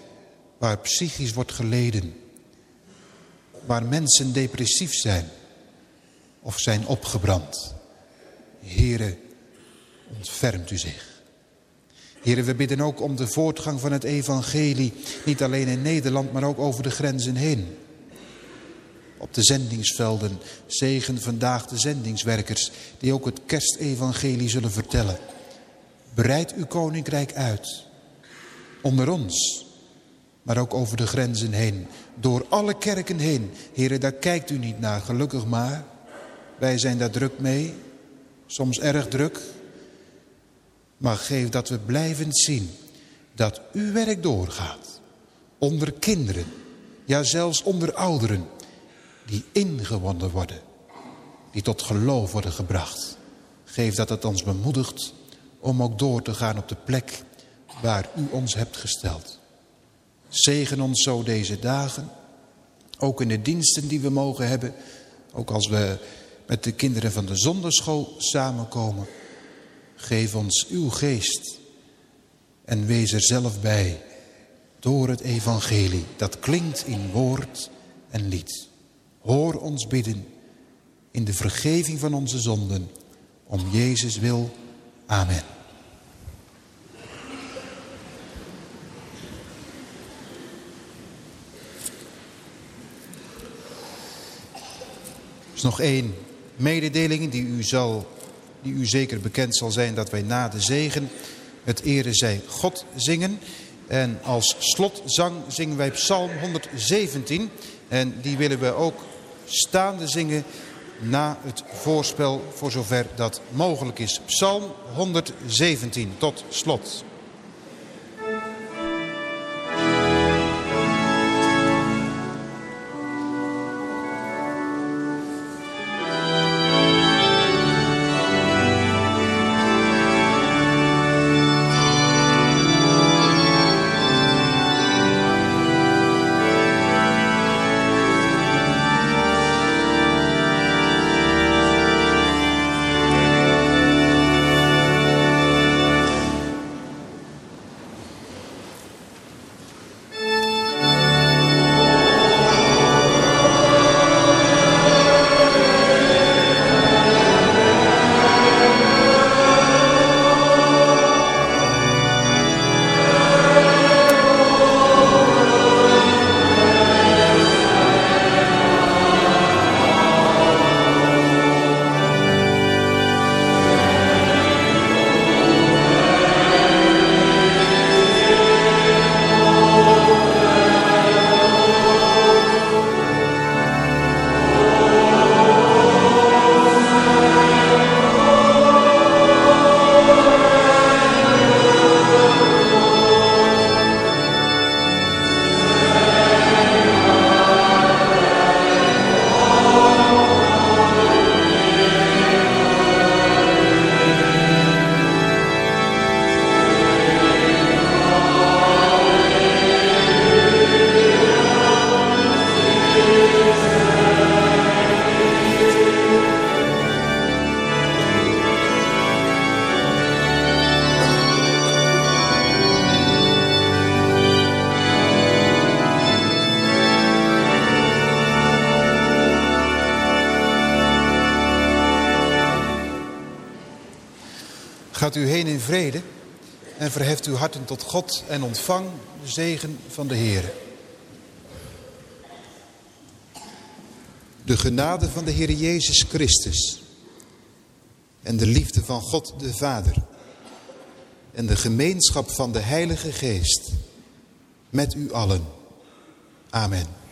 waar psychisch wordt geleden. Waar mensen depressief zijn. of zijn opgebrand. Here, ontfermt u zich. Heren, we bidden ook om de voortgang van het evangelie, niet alleen in Nederland, maar ook over de grenzen heen. Op de zendingsvelden zegen vandaag de zendingswerkers die ook het kerstevangelie zullen vertellen. Breid uw koninkrijk uit, onder ons, maar ook over de grenzen heen, door alle kerken heen. Heren, daar kijkt u niet naar, gelukkig maar. Wij zijn daar druk mee, soms erg druk, maar geef dat we blijven zien dat uw werk doorgaat. Onder kinderen, ja zelfs onder ouderen. Die ingewonnen worden. Die tot geloof worden gebracht. Geef dat het ons bemoedigt om ook door te gaan op de plek waar u ons hebt gesteld. Zegen ons zo deze dagen. Ook in de diensten die we mogen hebben. Ook als we met de kinderen van de zonderschool samenkomen. Geef ons uw geest en wees er zelf bij door het evangelie. Dat klinkt in woord en lied. Hoor ons bidden in de vergeving van onze zonden. Om Jezus wil. Amen. Er is nog één mededeling die u zal die u zeker bekend zal zijn dat wij na de zegen het ere zij God zingen. En als slotzang zingen wij psalm 117 en die willen we ook staande zingen na het voorspel voor zover dat mogelijk is. Psalm 117 tot slot. Tot God en ontvang de zegen van de Heer. De genade van de Heer Jezus Christus en de liefde van God de Vader en de gemeenschap van de Heilige Geest met u allen. Amen.